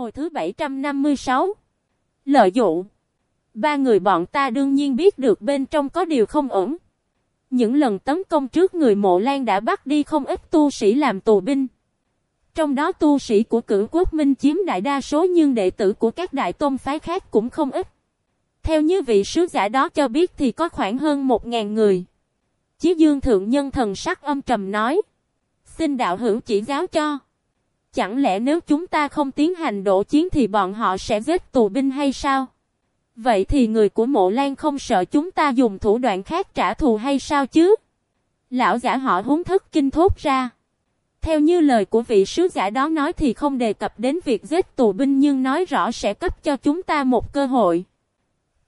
Hồi thứ 756 Lợi dụ Ba người bọn ta đương nhiên biết được bên trong có điều không ổn. Những lần tấn công trước người mộ lan đã bắt đi không ít tu sĩ làm tù binh. Trong đó tu sĩ của cử quốc minh chiếm đại đa số nhưng đệ tử của các đại tôn phái khác cũng không ít. Theo như vị sứ giả đó cho biết thì có khoảng hơn 1.000 người. Chí dương thượng nhân thần sắc âm trầm nói. Xin đạo hữu chỉ giáo cho. Chẳng lẽ nếu chúng ta không tiến hành đổ chiến thì bọn họ sẽ giết tù binh hay sao? Vậy thì người của mộ lan không sợ chúng ta dùng thủ đoạn khác trả thù hay sao chứ? Lão giả họ húng thức kinh thốt ra. Theo như lời của vị sứ giả đó nói thì không đề cập đến việc giết tù binh nhưng nói rõ sẽ cấp cho chúng ta một cơ hội.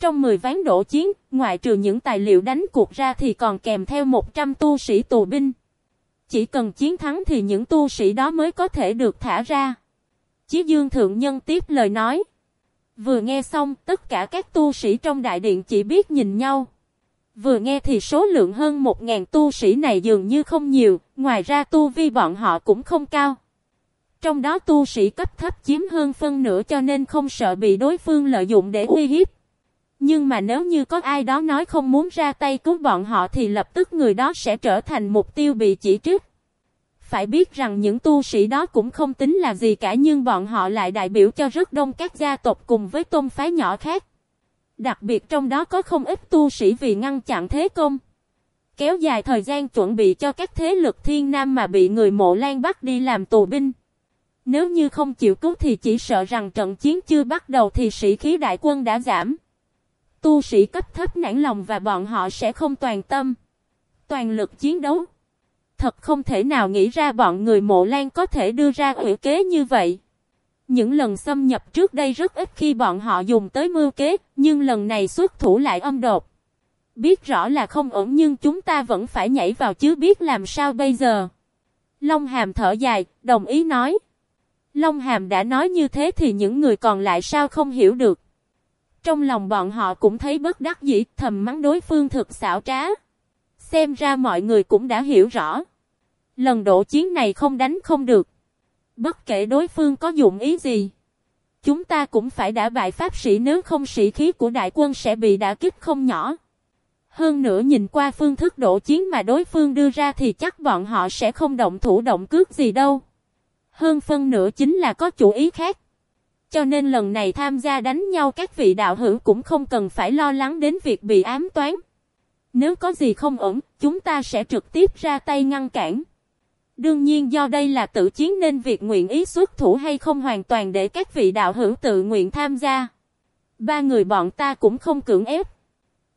Trong 10 ván đổ chiến, ngoại trừ những tài liệu đánh cuộc ra thì còn kèm theo 100 tu sĩ tù binh. Chỉ cần chiến thắng thì những tu sĩ đó mới có thể được thả ra. Chí Dương Thượng Nhân tiếp lời nói. Vừa nghe xong, tất cả các tu sĩ trong đại điện chỉ biết nhìn nhau. Vừa nghe thì số lượng hơn 1.000 tu sĩ này dường như không nhiều, ngoài ra tu vi bọn họ cũng không cao. Trong đó tu sĩ cấp thấp chiếm hơn phân nửa cho nên không sợ bị đối phương lợi dụng để uy hiếp. Nhưng mà nếu như có ai đó nói không muốn ra tay cứu bọn họ thì lập tức người đó sẽ trở thành mục tiêu bị chỉ trích. Phải biết rằng những tu sĩ đó cũng không tính là gì cả nhưng bọn họ lại đại biểu cho rất đông các gia tộc cùng với tôn phái nhỏ khác. Đặc biệt trong đó có không ít tu sĩ vì ngăn chặn thế công. Kéo dài thời gian chuẩn bị cho các thế lực thiên nam mà bị người mộ lan bắt đi làm tù binh. Nếu như không chịu cứu thì chỉ sợ rằng trận chiến chưa bắt đầu thì sĩ khí đại quân đã giảm. Tu sĩ cấp thấp nản lòng và bọn họ sẽ không toàn tâm. Toàn lực chiến đấu. Thật không thể nào nghĩ ra bọn người mộ lan có thể đưa ra ủy kế như vậy. Những lần xâm nhập trước đây rất ít khi bọn họ dùng tới mưu kế, nhưng lần này xuất thủ lại âm đột. Biết rõ là không ổn nhưng chúng ta vẫn phải nhảy vào chứ biết làm sao bây giờ. Long Hàm thở dài, đồng ý nói. Long Hàm đã nói như thế thì những người còn lại sao không hiểu được. Trong lòng bọn họ cũng thấy bất đắc dĩ, thầm mắng đối phương thực xảo trá. Xem ra mọi người cũng đã hiểu rõ. Lần đổ chiến này không đánh không được. Bất kể đối phương có dụng ý gì. Chúng ta cũng phải đả bại pháp sĩ nếu không sĩ khí của đại quân sẽ bị đả kích không nhỏ. Hơn nữa nhìn qua phương thức đổ chiến mà đối phương đưa ra thì chắc bọn họ sẽ không động thủ động cước gì đâu. Hơn phân nữa chính là có chủ ý khác. Cho nên lần này tham gia đánh nhau các vị đạo hữu cũng không cần phải lo lắng đến việc bị ám toán. Nếu có gì không ổn, chúng ta sẽ trực tiếp ra tay ngăn cản. Đương nhiên do đây là tự chiến nên việc nguyện ý xuất thủ hay không hoàn toàn để các vị đạo hữu tự nguyện tham gia. Ba người bọn ta cũng không cưỡng ép.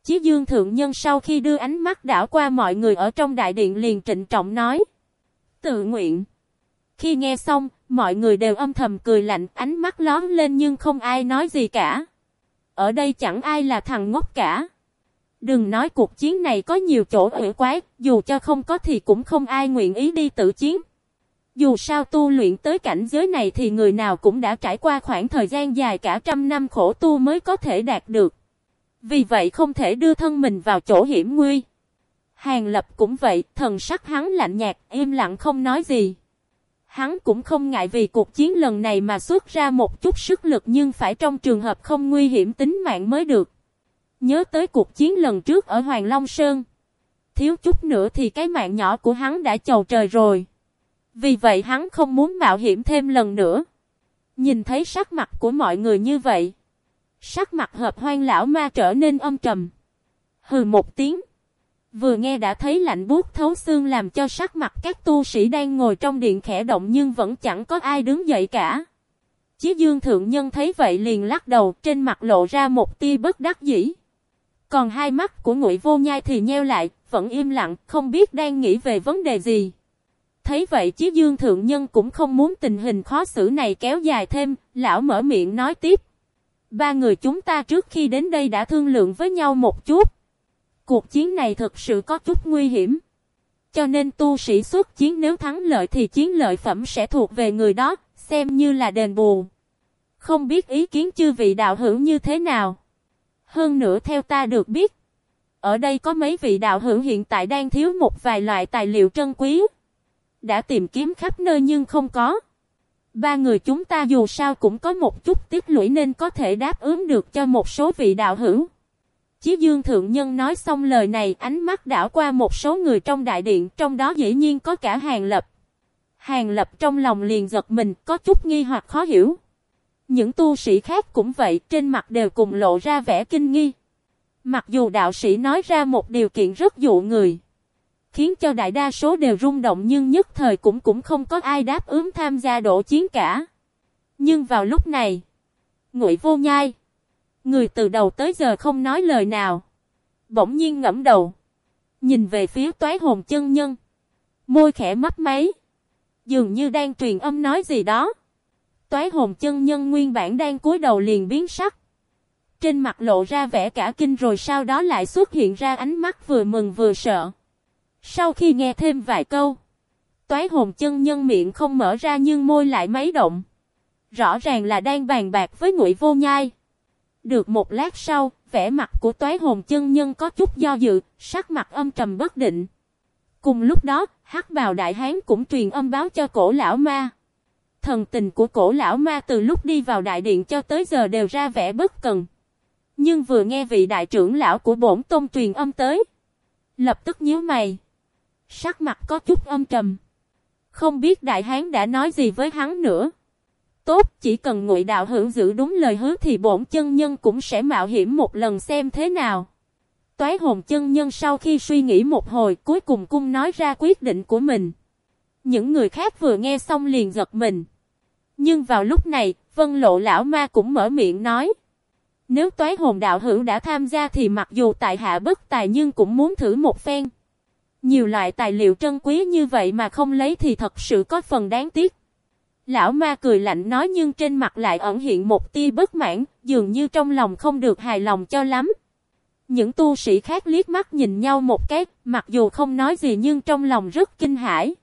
Chí Dương Thượng Nhân sau khi đưa ánh mắt đảo qua mọi người ở trong đại điện liền trịnh trọng nói. Tự nguyện. Khi nghe xong, mọi người đều âm thầm cười lạnh ánh mắt lón lên nhưng không ai nói gì cả. Ở đây chẳng ai là thằng ngốc cả. Đừng nói cuộc chiến này có nhiều chỗ ủy quái, dù cho không có thì cũng không ai nguyện ý đi tự chiến. Dù sao tu luyện tới cảnh giới này thì người nào cũng đã trải qua khoảng thời gian dài cả trăm năm khổ tu mới có thể đạt được. Vì vậy không thể đưa thân mình vào chỗ hiểm nguy. Hàng lập cũng vậy, thần sắc hắn lạnh nhạt, im lặng không nói gì. Hắn cũng không ngại vì cuộc chiến lần này mà xuất ra một chút sức lực nhưng phải trong trường hợp không nguy hiểm tính mạng mới được. Nhớ tới cuộc chiến lần trước ở Hoàng Long Sơn. Thiếu chút nữa thì cái mạng nhỏ của hắn đã chầu trời rồi. Vì vậy hắn không muốn mạo hiểm thêm lần nữa. Nhìn thấy sắc mặt của mọi người như vậy. Sắc mặt hợp hoang lão ma trở nên âm trầm. Hừ một tiếng. Vừa nghe đã thấy lạnh buốt thấu xương làm cho sắc mặt các tu sĩ đang ngồi trong điện khẽ động nhưng vẫn chẳng có ai đứng dậy cả. Chí dương thượng nhân thấy vậy liền lắc đầu, trên mặt lộ ra một tia bất đắc dĩ. Còn hai mắt của ngụy vô nhai thì nheo lại, vẫn im lặng, không biết đang nghĩ về vấn đề gì. Thấy vậy Chí Dương Thượng Nhân cũng không muốn tình hình khó xử này kéo dài thêm, lão mở miệng nói tiếp. Ba người chúng ta trước khi đến đây đã thương lượng với nhau một chút. Cuộc chiến này thực sự có chút nguy hiểm. Cho nên tu sĩ xuất chiến nếu thắng lợi thì chiến lợi phẩm sẽ thuộc về người đó, xem như là đền bù. Không biết ý kiến chư vị đạo hữu như thế nào. Hơn nữa theo ta được biết, ở đây có mấy vị đạo hữu hiện tại đang thiếu một vài loại tài liệu trân quý. Đã tìm kiếm khắp nơi nhưng không có. Ba người chúng ta dù sao cũng có một chút tiết lũy nên có thể đáp ứng được cho một số vị đạo hữu. Chí Dương Thượng Nhân nói xong lời này ánh mắt đảo qua một số người trong đại điện trong đó dĩ nhiên có cả Hàng Lập. Hàng Lập trong lòng liền giật mình có chút nghi hoặc khó hiểu. Những tu sĩ khác cũng vậy trên mặt đều cùng lộ ra vẻ kinh nghi. Mặc dù đạo sĩ nói ra một điều kiện rất dụ người. Khiến cho đại đa số đều rung động nhưng nhất thời cũng cũng không có ai đáp ứng tham gia đổ chiến cả. Nhưng vào lúc này, Ngụy Vô Nhai, người từ đầu tới giờ không nói lời nào, bỗng nhiên ngẫm đầu, nhìn về phía Toái Hồn chân nhân, môi khẽ mấp máy, dường như đang truyền âm nói gì đó. Toái Hồn chân nhân nguyên bản đang cúi đầu liền biến sắc, trên mặt lộ ra vẻ cả kinh rồi sau đó lại xuất hiện ra ánh mắt vừa mừng vừa sợ. Sau khi nghe thêm vài câu, toái hồn chân nhân miệng không mở ra nhưng môi lại máy động. Rõ ràng là đang bàn bạc với ngụy vô nhai. Được một lát sau, vẻ mặt của toái hồn chân nhân có chút do dự, sắc mặt âm trầm bất định. Cùng lúc đó, hắc bào đại hán cũng truyền âm báo cho cổ lão ma. Thần tình của cổ lão ma từ lúc đi vào đại điện cho tới giờ đều ra vẻ bất cần. Nhưng vừa nghe vị đại trưởng lão của bổn tôn truyền âm tới. Lập tức nhíu mày. Sắc mặt có chút âm trầm. Không biết đại hán đã nói gì với hắn nữa. Tốt, chỉ cần ngụy đạo hữu giữ đúng lời hứa thì bổn chân nhân cũng sẽ mạo hiểm một lần xem thế nào. Toái hồn chân nhân sau khi suy nghĩ một hồi cuối cùng cung nói ra quyết định của mình. Những người khác vừa nghe xong liền giật mình. Nhưng vào lúc này, vân lộ lão ma cũng mở miệng nói. Nếu toái hồn đạo hữu đã tham gia thì mặc dù tại hạ bất tài nhưng cũng muốn thử một phen. Nhiều loại tài liệu trân quý như vậy mà không lấy thì thật sự có phần đáng tiếc. Lão ma cười lạnh nói nhưng trên mặt lại ẩn hiện một tia bất mãn, dường như trong lòng không được hài lòng cho lắm. Những tu sĩ khác liếc mắt nhìn nhau một cái, mặc dù không nói gì nhưng trong lòng rất kinh hãi.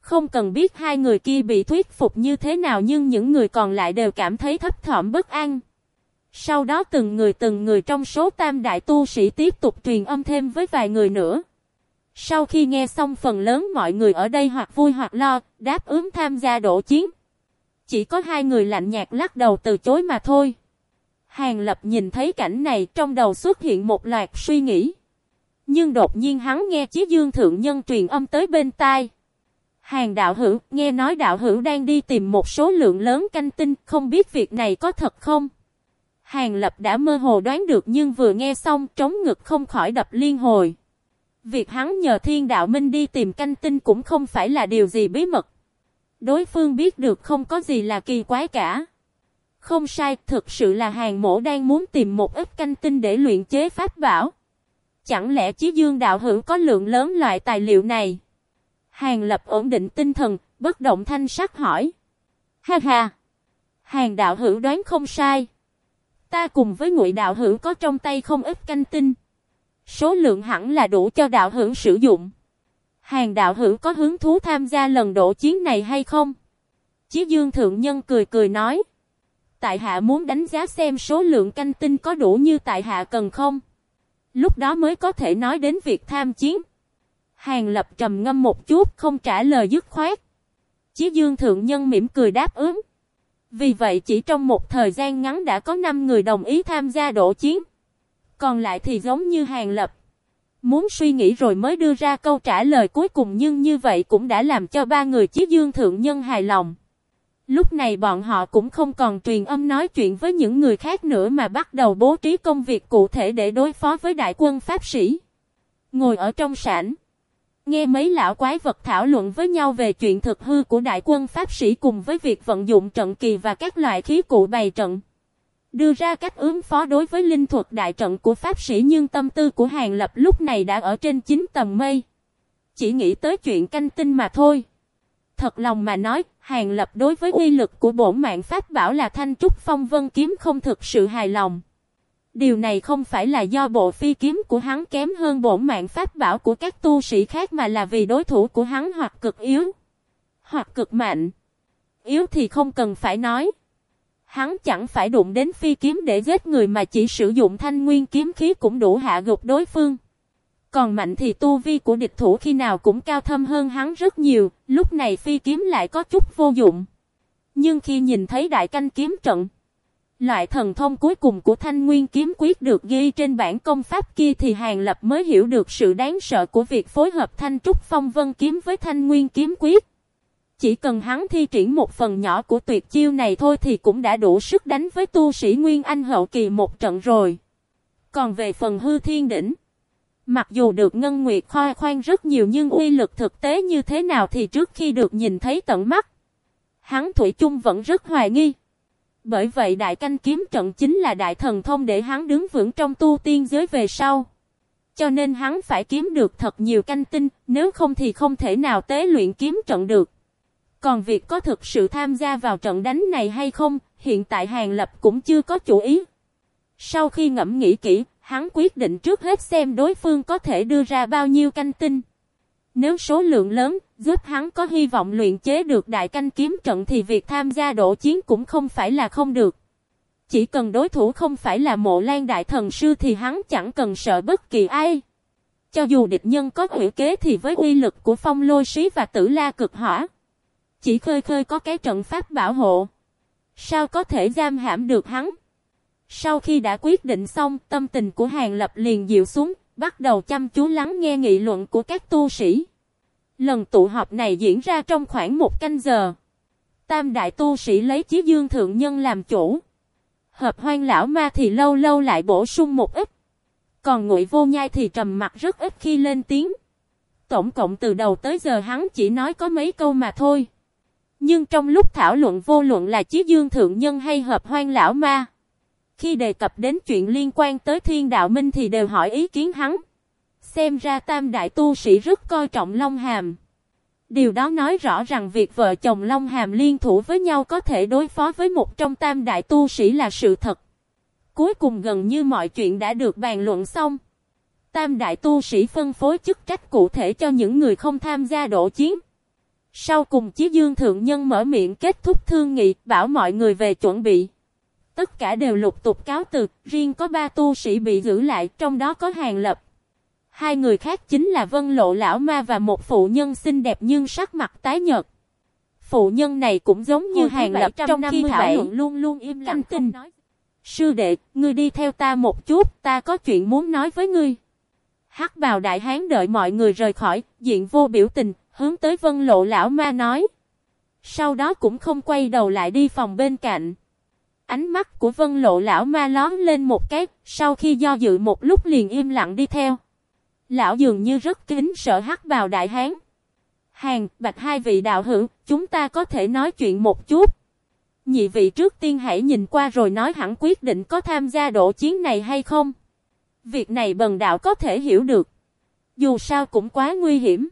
Không cần biết hai người kia bị thuyết phục như thế nào nhưng những người còn lại đều cảm thấy thấp thỏm bất an. Sau đó từng người từng người trong số tam đại tu sĩ tiếp tục truyền âm thêm với vài người nữa. Sau khi nghe xong phần lớn mọi người ở đây hoặc vui hoặc lo, đáp ứng tham gia đổ chiến. Chỉ có hai người lạnh nhạt lắc đầu từ chối mà thôi. Hàng Lập nhìn thấy cảnh này trong đầu xuất hiện một loạt suy nghĩ. Nhưng đột nhiên hắn nghe Chí Dương Thượng Nhân truyền âm tới bên tai. Hàng đạo hữu, nghe nói đạo hữu đang đi tìm một số lượng lớn canh tinh, không biết việc này có thật không? Hàng Lập đã mơ hồ đoán được nhưng vừa nghe xong trống ngực không khỏi đập liên hồi. Việc hắn nhờ thiên đạo minh đi tìm canh tinh cũng không phải là điều gì bí mật. Đối phương biết được không có gì là kỳ quái cả. Không sai, thực sự là hàng mổ đang muốn tìm một ít canh tinh để luyện chế pháp bảo. Chẳng lẽ chí dương đạo hữu có lượng lớn loại tài liệu này? Hàng lập ổn định tinh thần, bất động thanh sắc hỏi. Ha ha! Hàng đạo hữu đoán không sai. Ta cùng với ngụy đạo hữu có trong tay không ít canh tinh. Số lượng hẳn là đủ cho đạo hữu sử dụng. Hàng đạo hữu có hứng thú tham gia lần đổ chiến này hay không? Chí Dương Thượng Nhân cười cười nói. Tại hạ muốn đánh giá xem số lượng canh tinh có đủ như tại hạ cần không? Lúc đó mới có thể nói đến việc tham chiến. Hàng lập trầm ngâm một chút không trả lời dứt khoát. Chí Dương Thượng Nhân mỉm cười đáp ứng. Vì vậy chỉ trong một thời gian ngắn đã có 5 người đồng ý tham gia đổ chiến. Còn lại thì giống như hàng lập. Muốn suy nghĩ rồi mới đưa ra câu trả lời cuối cùng nhưng như vậy cũng đã làm cho ba người chí dương thượng nhân hài lòng. Lúc này bọn họ cũng không còn truyền âm nói chuyện với những người khác nữa mà bắt đầu bố trí công việc cụ thể để đối phó với đại quân Pháp sĩ. Ngồi ở trong sảnh. Nghe mấy lão quái vật thảo luận với nhau về chuyện thực hư của đại quân Pháp sĩ cùng với việc vận dụng trận kỳ và các loại khí cụ bày trận. Đưa ra cách ứng phó đối với linh thuật đại trận của Pháp sĩ nhưng tâm tư của Hàng Lập lúc này đã ở trên 9 tầng mây. Chỉ nghĩ tới chuyện canh tinh mà thôi. Thật lòng mà nói, Hàng Lập đối với uy lực của bổn mạng Pháp bảo là thanh trúc phong vân kiếm không thực sự hài lòng. Điều này không phải là do bộ phi kiếm của hắn kém hơn bổn mạng Pháp bảo của các tu sĩ khác mà là vì đối thủ của hắn hoặc cực yếu, hoặc cực mạnh. Yếu thì không cần phải nói. Hắn chẳng phải đụng đến phi kiếm để giết người mà chỉ sử dụng thanh nguyên kiếm khí cũng đủ hạ gục đối phương. Còn mạnh thì tu vi của địch thủ khi nào cũng cao thâm hơn hắn rất nhiều, lúc này phi kiếm lại có chút vô dụng. Nhưng khi nhìn thấy đại canh kiếm trận, loại thần thông cuối cùng của thanh nguyên kiếm quyết được ghi trên bản công pháp kia thì Hàng Lập mới hiểu được sự đáng sợ của việc phối hợp thanh trúc phong vân kiếm với thanh nguyên kiếm quyết. Chỉ cần hắn thi triển một phần nhỏ của tuyệt chiêu này thôi thì cũng đã đủ sức đánh với tu sĩ Nguyên Anh hậu kỳ một trận rồi. Còn về phần hư thiên đỉnh, mặc dù được Ngân Nguyệt khoai khoan rất nhiều nhưng uy lực thực tế như thế nào thì trước khi được nhìn thấy tận mắt, hắn Thủy chung vẫn rất hoài nghi. Bởi vậy đại canh kiếm trận chính là đại thần thông để hắn đứng vững trong tu tiên giới về sau. Cho nên hắn phải kiếm được thật nhiều canh tinh, nếu không thì không thể nào tế luyện kiếm trận được. Còn việc có thực sự tham gia vào trận đánh này hay không, hiện tại Hàng Lập cũng chưa có chủ ý. Sau khi ngẫm nghĩ kỹ, hắn quyết định trước hết xem đối phương có thể đưa ra bao nhiêu canh tinh. Nếu số lượng lớn, giúp hắn có hy vọng luyện chế được đại canh kiếm trận thì việc tham gia đổ chiến cũng không phải là không được. Chỉ cần đối thủ không phải là mộ lan đại thần sư thì hắn chẳng cần sợ bất kỳ ai. Cho dù địch nhân có hủy kế thì với uy lực của phong lôi sĩ và tử la cực hỏa. Chỉ khơi khơi có cái trận pháp bảo hộ. Sao có thể giam hãm được hắn? Sau khi đã quyết định xong, tâm tình của Hàng Lập liền dịu xuống, bắt đầu chăm chú lắng nghe nghị luận của các tu sĩ. Lần tụ họp này diễn ra trong khoảng một canh giờ. Tam đại tu sĩ lấy chí dương thượng nhân làm chủ. Hợp hoang lão ma thì lâu lâu lại bổ sung một ít. Còn ngụy vô nhai thì trầm mặt rất ít khi lên tiếng. Tổng cộng từ đầu tới giờ hắn chỉ nói có mấy câu mà thôi. Nhưng trong lúc thảo luận vô luận là chí dương thượng nhân hay hợp hoang lão ma. Khi đề cập đến chuyện liên quan tới thiên đạo minh thì đều hỏi ý kiến hắn. Xem ra tam đại tu sĩ rất coi trọng Long Hàm. Điều đó nói rõ rằng việc vợ chồng Long Hàm liên thủ với nhau có thể đối phó với một trong tam đại tu sĩ là sự thật. Cuối cùng gần như mọi chuyện đã được bàn luận xong. Tam đại tu sĩ phân phối chức trách cụ thể cho những người không tham gia đổ chiến. Sau cùng Chí Dương Thượng Nhân mở miệng kết thúc thương nghị, bảo mọi người về chuẩn bị. Tất cả đều lục tục cáo từ, riêng có ba tu sĩ bị giữ lại, trong đó có Hàng Lập. Hai người khác chính là Vân Lộ Lão Ma và một phụ nhân xinh đẹp nhưng sắc mặt tái nhợt. Phụ nhân này cũng giống như Hàng Lập trong khi thảo luận luôn luôn im lặng tinh. Sư đệ, ngươi đi theo ta một chút, ta có chuyện muốn nói với ngươi. Hắc bào đại hán đợi mọi người rời khỏi, diện vô biểu tình, hướng tới vân lộ lão ma nói. Sau đó cũng không quay đầu lại đi phòng bên cạnh. Ánh mắt của vân lộ lão ma lón lên một cái, sau khi do dự một lúc liền im lặng đi theo. Lão dường như rất kính sợ hắc bào đại hán. Hàng, bạch hai vị đạo hữu, chúng ta có thể nói chuyện một chút. Nhị vị trước tiên hãy nhìn qua rồi nói hẳn quyết định có tham gia độ chiến này hay không. Việc này bần đạo có thể hiểu được. Dù sao cũng quá nguy hiểm.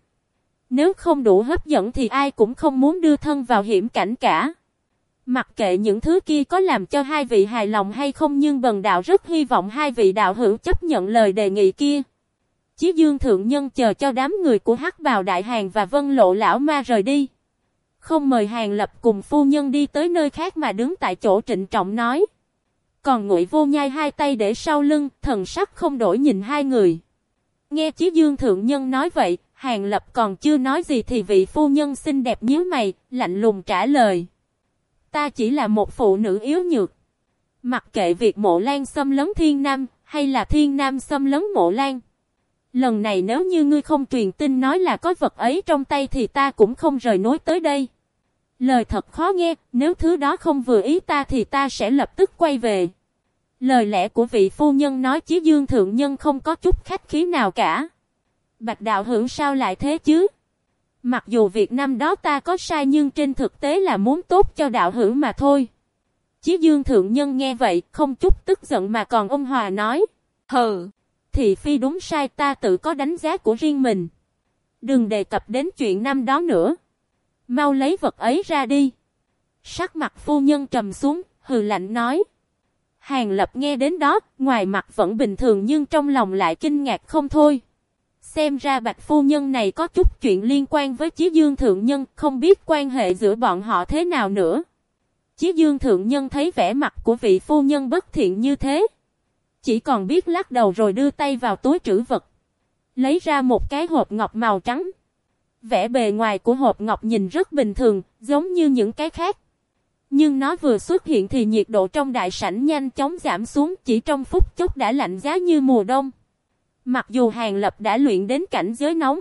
Nếu không đủ hấp dẫn thì ai cũng không muốn đưa thân vào hiểm cảnh cả. Mặc kệ những thứ kia có làm cho hai vị hài lòng hay không nhưng bần đạo rất hy vọng hai vị đạo hữu chấp nhận lời đề nghị kia. Chí dương thượng nhân chờ cho đám người của hắc bào đại hàng và vân lộ lão ma rời đi. Không mời hàng lập cùng phu nhân đi tới nơi khác mà đứng tại chỗ trịnh trọng nói. Còn ngụy vô nhai hai tay để sau lưng, thần sắc không đổi nhìn hai người. Nghe Chí Dương Thượng Nhân nói vậy, Hàng Lập còn chưa nói gì thì vị phu nhân xinh đẹp nhíu mày, lạnh lùng trả lời. Ta chỉ là một phụ nữ yếu nhược. Mặc kệ việc mộ lan xâm lấn thiên nam, hay là thiên nam xâm lấn mộ lan. Lần này nếu như ngươi không truyền tin nói là có vật ấy trong tay thì ta cũng không rời nối tới đây. Lời thật khó nghe, nếu thứ đó không vừa ý ta thì ta sẽ lập tức quay về. Lời lẽ của vị phu nhân nói chí dương thượng nhân không có chút khách khí nào cả. Bạch đạo hưởng sao lại thế chứ? Mặc dù việc năm đó ta có sai nhưng trên thực tế là muốn tốt cho đạo hữu mà thôi. Chí dương thượng nhân nghe vậy không chút tức giận mà còn ông Hòa nói. Hừ, thì phi đúng sai ta tự có đánh giá của riêng mình. Đừng đề cập đến chuyện năm đó nữa. Mau lấy vật ấy ra đi. Sắc mặt phu nhân trầm xuống, hừ lạnh nói. Hàng lập nghe đến đó, ngoài mặt vẫn bình thường nhưng trong lòng lại kinh ngạc không thôi. Xem ra bạch phu nhân này có chút chuyện liên quan với Chí Dương Thượng Nhân, không biết quan hệ giữa bọn họ thế nào nữa. Chí Dương Thượng Nhân thấy vẻ mặt của vị phu nhân bất thiện như thế. Chỉ còn biết lắc đầu rồi đưa tay vào túi trữ vật. Lấy ra một cái hộp ngọc màu trắng. Vẻ bề ngoài của hộp ngọc nhìn rất bình thường, giống như những cái khác. Nhưng nó vừa xuất hiện thì nhiệt độ trong đại sảnh nhanh chóng giảm xuống chỉ trong phút chốc đã lạnh giá như mùa đông. Mặc dù Hàng Lập đã luyện đến cảnh giới nóng,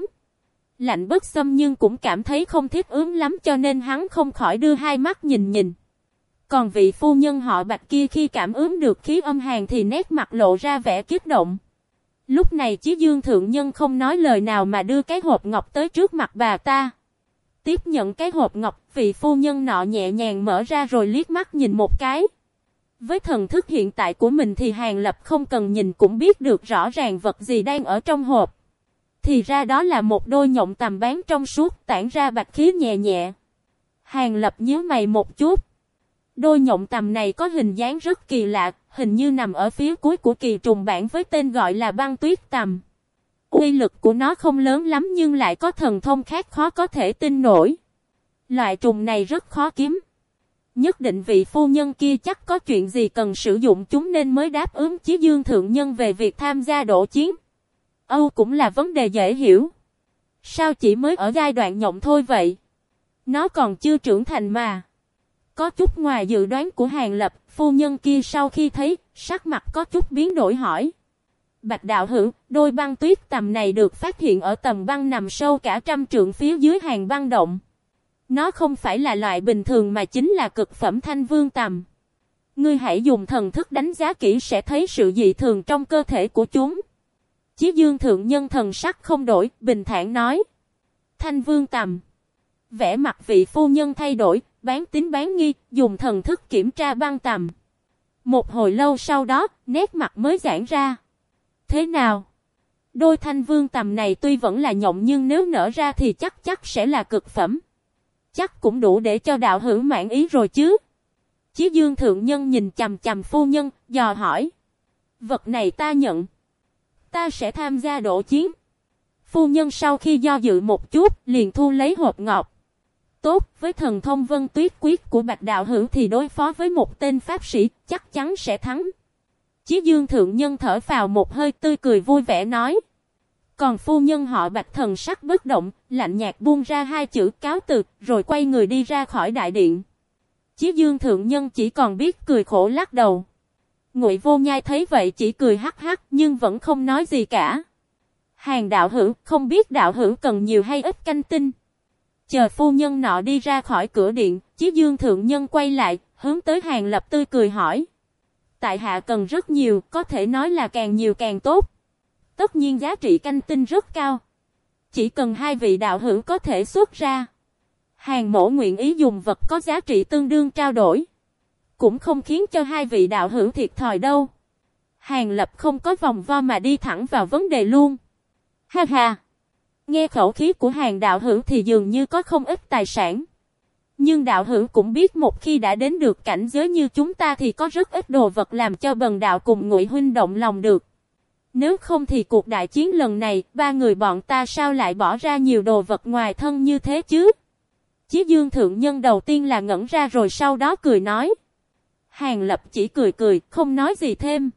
lạnh bất xâm nhưng cũng cảm thấy không thiết ướm lắm cho nên hắn không khỏi đưa hai mắt nhìn nhìn. Còn vị phu nhân họ bạch kia khi cảm ứng được khí âm hàng thì nét mặt lộ ra vẻ kích động. Lúc này Chí Dương Thượng Nhân không nói lời nào mà đưa cái hộp ngọc tới trước mặt bà ta. Tiếp nhận cái hộp ngọc, vị phu nhân nọ nhẹ nhàng mở ra rồi liếc mắt nhìn một cái. Với thần thức hiện tại của mình thì Hàng Lập không cần nhìn cũng biết được rõ ràng vật gì đang ở trong hộp. Thì ra đó là một đôi nhộng tầm bán trong suốt tản ra bạch khí nhẹ nhẹ. Hàng Lập nhớ mày một chút. Đôi nhộng tầm này có hình dáng rất kỳ lạ, hình như nằm ở phía cuối của kỳ trùng bản với tên gọi là băng tuyết tầm. Uy lực của nó không lớn lắm nhưng lại có thần thông khác khó có thể tin nổi. Loại trùng này rất khó kiếm. Nhất định vị phu nhân kia chắc có chuyện gì cần sử dụng chúng nên mới đáp ứng chí dương thượng nhân về việc tham gia đổ chiến. Âu cũng là vấn đề dễ hiểu. Sao chỉ mới ở giai đoạn nhộng thôi vậy? Nó còn chưa trưởng thành mà. Có chút ngoài dự đoán của Hàng Lập, phu nhân kia sau khi thấy, sắc mặt có chút biến đổi hỏi. Bạch đạo hữu, đôi băng tuyết tầm này được phát hiện ở tầm băng nằm sâu cả trăm trượng phía dưới hàng băng động. Nó không phải là loại bình thường mà chính là cực phẩm thanh vương tầm. Ngươi hãy dùng thần thức đánh giá kỹ sẽ thấy sự dị thường trong cơ thể của chúng. Chí dương thượng nhân thần sắc không đổi, bình thản nói. Thanh vương tầm. Vẽ mặt vị phu nhân thay đổi, bán tính bán nghi, dùng thần thức kiểm tra băng tầm. Một hồi lâu sau đó, nét mặt mới giãn ra. Thế nào? Đôi thanh vương tầm này tuy vẫn là nhộng nhưng nếu nở ra thì chắc chắc sẽ là cực phẩm. Chắc cũng đủ để cho đạo hữu mãn ý rồi chứ. Chí dương thượng nhân nhìn chầm chầm phu nhân, dò hỏi. Vật này ta nhận. Ta sẽ tham gia đổ chiến. Phu nhân sau khi do dự một chút, liền thu lấy hộp ngọc tốt, với thần thông vân tuyết quyết của bạch đạo hữu thì đối phó với một tên pháp sĩ, chắc chắn sẽ thắng. Chí dương thượng nhân thở vào một hơi tươi cười vui vẻ nói. Còn phu nhân họ bạch thần sắc bất động, lạnh nhạt buông ra hai chữ cáo từ, rồi quay người đi ra khỏi đại điện. Chí dương thượng nhân chỉ còn biết cười khổ lắc đầu. Ngụy vô nhai thấy vậy chỉ cười hắc hắc nhưng vẫn không nói gì cả. Hàng đạo hữu không biết đạo hữu cần nhiều hay ít canh tinh. Chờ phu nhân nọ đi ra khỏi cửa điện, Chí Dương Thượng Nhân quay lại, hướng tới hàng lập tươi cười hỏi. Tại hạ cần rất nhiều, có thể nói là càng nhiều càng tốt. Tất nhiên giá trị canh tinh rất cao. Chỉ cần hai vị đạo hữu có thể xuất ra. Hàng mổ nguyện ý dùng vật có giá trị tương đương trao đổi. Cũng không khiến cho hai vị đạo hữu thiệt thòi đâu. Hàng lập không có vòng vo mà đi thẳng vào vấn đề luôn. Ha ha! Nghe khẩu khí của hàng đạo hữu thì dường như có không ít tài sản. Nhưng đạo hữu cũng biết một khi đã đến được cảnh giới như chúng ta thì có rất ít đồ vật làm cho bần đạo cùng ngụy huynh động lòng được. Nếu không thì cuộc đại chiến lần này, ba người bọn ta sao lại bỏ ra nhiều đồ vật ngoài thân như thế chứ? Chí dương thượng nhân đầu tiên là ngẩn ra rồi sau đó cười nói. Hàng lập chỉ cười cười, không nói gì thêm.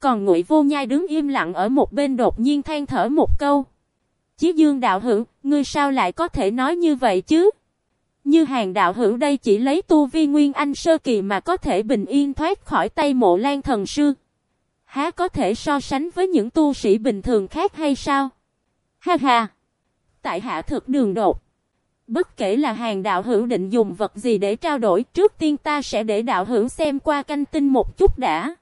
Còn ngụy vô nhai đứng im lặng ở một bên đột nhiên than thở một câu. Chí dương đạo hữu, ngươi sao lại có thể nói như vậy chứ? Như hàng đạo hữu đây chỉ lấy tu vi nguyên anh sơ kỳ mà có thể bình yên thoát khỏi tay mộ lan thần sư. Há có thể so sánh với những tu sĩ bình thường khác hay sao? Ha ha! Tại hạ thực đường đột. Bất kể là hàng đạo hữu định dùng vật gì để trao đổi trước tiên ta sẽ để đạo hữu xem qua canh tinh một chút đã.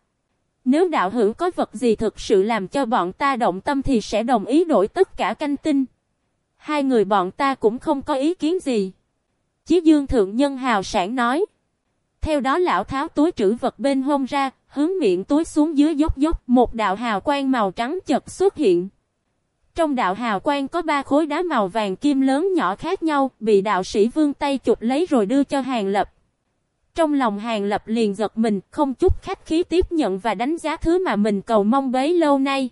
Nếu đạo hữu có vật gì thực sự làm cho bọn ta động tâm thì sẽ đồng ý đổi tất cả canh tinh. Hai người bọn ta cũng không có ý kiến gì. Chí dương thượng nhân hào sản nói. Theo đó lão tháo túi trữ vật bên hông ra, hướng miệng túi xuống dưới dốc dốc, một đạo hào quang màu trắng chật xuất hiện. Trong đạo hào quang có ba khối đá màu vàng kim lớn nhỏ khác nhau, bị đạo sĩ vương tay chụp lấy rồi đưa cho hàng lập. Trong lòng hàng lập liền giật mình, không chút khách khí tiếp nhận và đánh giá thứ mà mình cầu mong bấy lâu nay.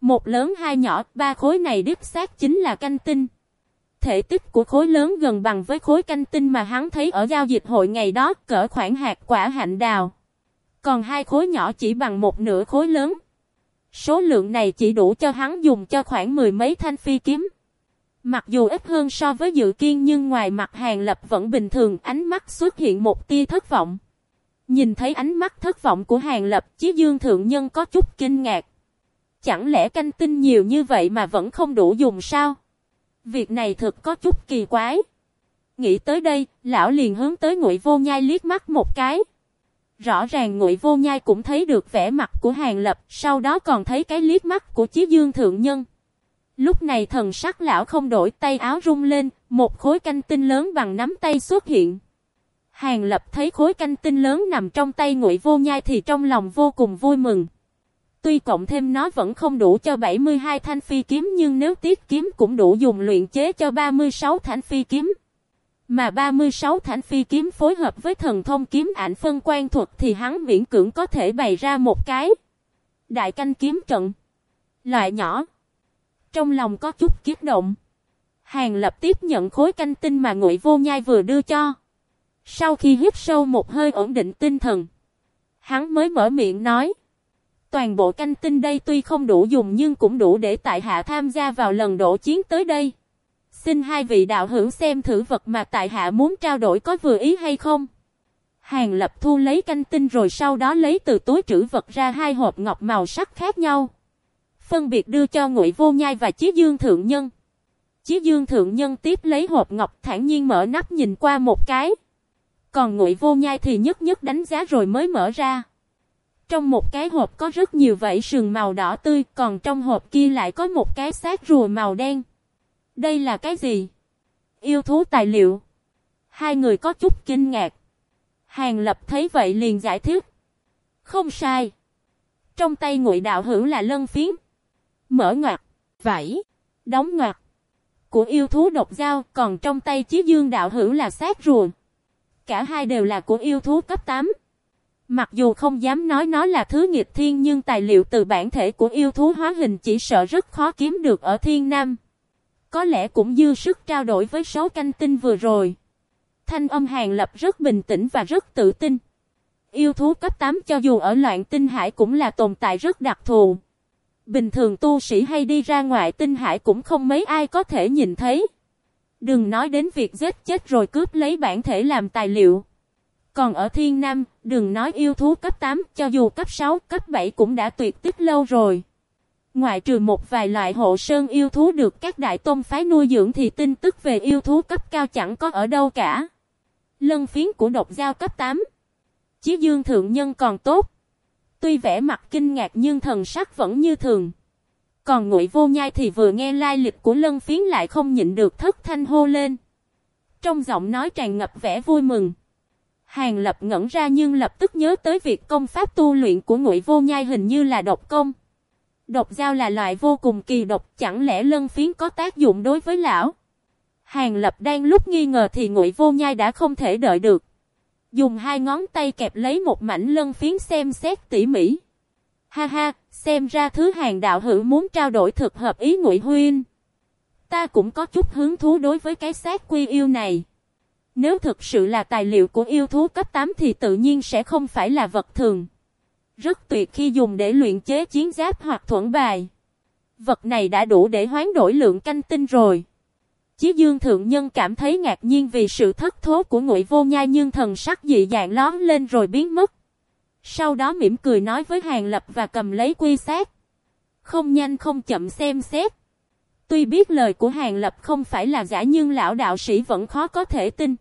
Một lớn hai nhỏ, ba khối này đích xác chính là canh tinh. Thể tích của khối lớn gần bằng với khối canh tinh mà hắn thấy ở giao dịch hội ngày đó, cỡ khoảng hạt quả hạnh đào. Còn hai khối nhỏ chỉ bằng một nửa khối lớn. Số lượng này chỉ đủ cho hắn dùng cho khoảng mười mấy thanh phi kiếm. Mặc dù ít hơn so với dự kiên nhưng ngoài mặt hàng lập vẫn bình thường ánh mắt xuất hiện một tia thất vọng. Nhìn thấy ánh mắt thất vọng của hàng lập chí dương thượng nhân có chút kinh ngạc. Chẳng lẽ canh tinh nhiều như vậy mà vẫn không đủ dùng sao? Việc này thực có chút kỳ quái. Nghĩ tới đây, lão liền hướng tới ngụy vô nhai liếc mắt một cái. Rõ ràng ngụy vô nhai cũng thấy được vẻ mặt của hàng lập, sau đó còn thấy cái liếc mắt của chí dương thượng nhân. Lúc này thần sắc lão không đổi tay áo rung lên, một khối canh tinh lớn bằng nắm tay xuất hiện. Hàng lập thấy khối canh tinh lớn nằm trong tay ngụy vô nhai thì trong lòng vô cùng vui mừng. Tuy cộng thêm nó vẫn không đủ cho 72 thanh phi kiếm nhưng nếu tiết kiếm cũng đủ dùng luyện chế cho 36 thanh phi kiếm. Mà 36 thánh phi kiếm phối hợp với thần thông kiếm ảnh phân quan thuật thì hắn miễn cưỡng có thể bày ra một cái. Đại canh kiếm trận. Loại nhỏ. Trong lòng có chút kiếp động. Hàng lập tiếp nhận khối canh tinh mà ngụy vô nhai vừa đưa cho. Sau khi hít sâu một hơi ổn định tinh thần. Hắn mới mở miệng nói. Toàn bộ canh tinh đây tuy không đủ dùng nhưng cũng đủ để tại hạ tham gia vào lần đổ chiến tới đây. Xin hai vị đạo hữu xem thử vật mà tại hạ muốn trao đổi có vừa ý hay không. Hàng lập thu lấy canh tinh rồi sau đó lấy từ túi trữ vật ra hai hộp ngọc màu sắc khác nhau. Phân biệt đưa cho ngụy vô nhai và chí dương thượng nhân. Chí dương thượng nhân tiếp lấy hộp ngọc thản nhiên mở nắp nhìn qua một cái. Còn ngụy vô nhai thì nhất nhất đánh giá rồi mới mở ra. Trong một cái hộp có rất nhiều vảy sừng màu đỏ tươi, còn trong hộp kia lại có một cái xác rùa màu đen. Đây là cái gì? Yêu thú tài liệu. Hai người có chút kinh ngạc. Hàng lập thấy vậy liền giải thích. Không sai. Trong tay ngụy đạo hữu là lân phiến. Mở ngoặt. vẫy, Đóng ngoặt. Của yêu thú độc dao, còn trong tay chí dương đạo hữu là sát ruồn Cả hai đều là của yêu thú cấp 8. Mặc dù không dám nói nó là thứ nghịch thiên nhưng tài liệu từ bản thể của yêu thú hóa hình chỉ sợ rất khó kiếm được ở thiên nam. Có lẽ cũng dư sức trao đổi với số canh tinh vừa rồi. Thanh âm hàng lập rất bình tĩnh và rất tự tin. Yêu thú cấp 8 cho dù ở loạn tinh hải cũng là tồn tại rất đặc thù. Bình thường tu sĩ hay đi ra ngoài tinh hải cũng không mấy ai có thể nhìn thấy. Đừng nói đến việc giết chết rồi cướp lấy bản thể làm tài liệu. Còn ở Thiên Nam, đừng nói yêu thú cấp 8, cho dù cấp 6, cấp 7 cũng đã tuyệt tích lâu rồi. Ngoại trừ một vài loại hộ sơn yêu thú được các đại tôn phái nuôi dưỡng thì tin tức về yêu thú cấp cao chẳng có ở đâu cả. Lân phiến của độc giao cấp 8. Chí dương thượng nhân còn tốt. Tuy vẻ mặt kinh ngạc nhưng thần sắc vẫn như thường. Còn ngụy vô nhai thì vừa nghe lai lịch của lân phiến lại không nhịn được thất thanh hô lên. Trong giọng nói tràn ngập vẻ vui mừng. Hàng lập ngẩn ra nhưng lập tức nhớ tới việc công pháp tu luyện của ngụy vô nhai hình như là độc công. Độc dao là loại vô cùng kỳ độc, chẳng lẽ lân phiến có tác dụng đối với lão? Hàng lập đang lúc nghi ngờ thì ngụy vô nhai đã không thể đợi được. Dùng hai ngón tay kẹp lấy một mảnh lân phiến xem xét tỉ mỉ. Ha ha, xem ra thứ hàng đạo hữu muốn trao đổi thực hợp ý ngụy huyên. Ta cũng có chút hứng thú đối với cái xác quy yêu này. Nếu thực sự là tài liệu của yêu thú cấp 8 thì tự nhiên sẽ không phải là vật thường. Rất tuyệt khi dùng để luyện chế chiến giáp hoặc thuẫn bài. Vật này đã đủ để hoán đổi lượng canh tinh rồi. Chí Dương Thượng Nhân cảm thấy ngạc nhiên vì sự thất thố của ngụy vô nhai nhưng thần sắc dị dạng lón lên rồi biến mất. Sau đó mỉm cười nói với Hàng Lập và cầm lấy quy sát. Không nhanh không chậm xem xét. Tuy biết lời của Hàng Lập không phải là giả nhưng lão đạo sĩ vẫn khó có thể tin.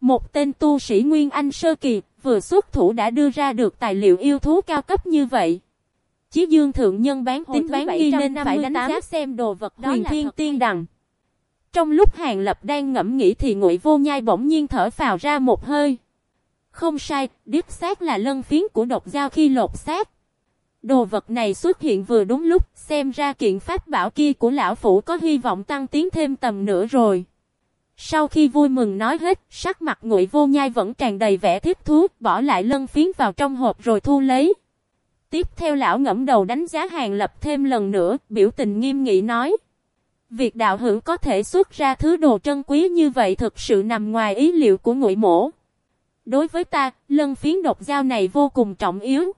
Một tên tu sĩ Nguyên Anh Sơ Kỳ vừa xuất thủ đã đưa ra được tài liệu yêu thú cao cấp như vậy. Chí Dương Thượng Nhân bán tính bán nghi nên phải đánh giá xem đồ vật đó huyền thiên tiên đằng. Trong lúc Hàng Lập đang ngẫm nghĩ thì Ngụy Vô Nhai bỗng nhiên thở phào ra một hơi. Không sai, điếp xác là lân phiến của độc giao khi lột xác. Đồ vật này xuất hiện vừa đúng lúc, xem ra kiện pháp bảo kia của lão phủ có hy vọng tăng tiến thêm tầm nữa rồi. Sau khi vui mừng nói hết, sắc mặt ngụy vô nhai vẫn tràn đầy vẻ thiết thú, bỏ lại lân phiến vào trong hộp rồi thu lấy. Tiếp theo lão ngẫm đầu đánh giá hàng lập thêm lần nữa, biểu tình nghiêm nghị nói. Việc đạo hữu có thể xuất ra thứ đồ trân quý như vậy thực sự nằm ngoài ý liệu của ngụy mổ. Đối với ta, lân phiến độc giao này vô cùng trọng yếu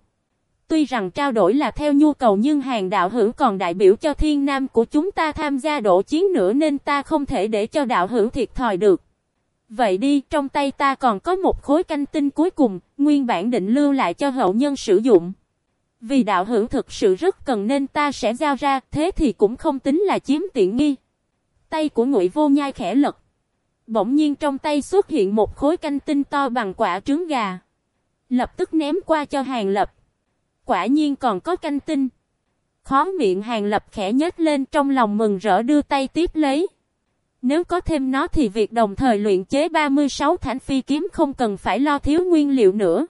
tuy rằng trao đổi là theo nhu cầu nhưng hàng đạo hữu còn đại biểu cho thiên nam của chúng ta tham gia đổ chiến nữa nên ta không thể để cho đạo hữu thiệt thòi được. Vậy đi, trong tay ta còn có một khối canh tinh cuối cùng, nguyên bản định lưu lại cho hậu nhân sử dụng. Vì đạo hữu thực sự rất cần nên ta sẽ giao ra, thế thì cũng không tính là chiếm tiện nghi. Tay của ngụy vô nhai khẽ lật. Bỗng nhiên trong tay xuất hiện một khối canh tinh to bằng quả trứng gà. Lập tức ném qua cho hàng lập. Quả nhiên còn có canh tinh. Khó miệng hàng lập khẽ nhếch lên trong lòng mừng rỡ đưa tay tiếp lấy. Nếu có thêm nó thì việc đồng thời luyện chế 36 thánh phi kiếm không cần phải lo thiếu nguyên liệu nữa.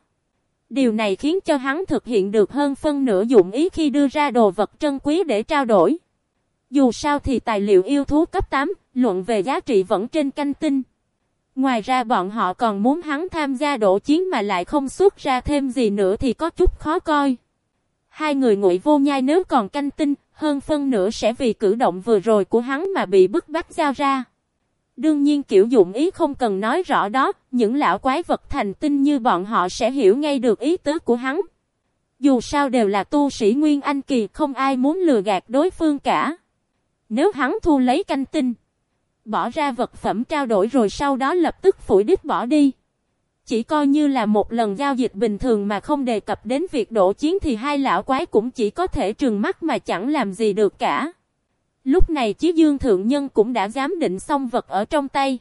Điều này khiến cho hắn thực hiện được hơn phân nửa dụng ý khi đưa ra đồ vật trân quý để trao đổi. Dù sao thì tài liệu yêu thú cấp 8, luận về giá trị vẫn trên canh tinh. Ngoài ra bọn họ còn muốn hắn tham gia đổ chiến mà lại không xuất ra thêm gì nữa thì có chút khó coi. Hai người ngụy vô nhai nếu còn canh tinh, hơn phân nửa sẽ vì cử động vừa rồi của hắn mà bị bức bách giao ra. Đương nhiên kiểu dụng ý không cần nói rõ đó, những lão quái vật thành tinh như bọn họ sẽ hiểu ngay được ý tứ của hắn. Dù sao đều là tu sĩ Nguyên Anh Kỳ không ai muốn lừa gạt đối phương cả. Nếu hắn thu lấy canh tinh, bỏ ra vật phẩm trao đổi rồi sau đó lập tức phủi đích bỏ đi. Chỉ coi như là một lần giao dịch bình thường mà không đề cập đến việc đổ chiến thì hai lão quái cũng chỉ có thể trừng mắt mà chẳng làm gì được cả. Lúc này Chí Dương Thượng Nhân cũng đã giám định xong vật ở trong tay.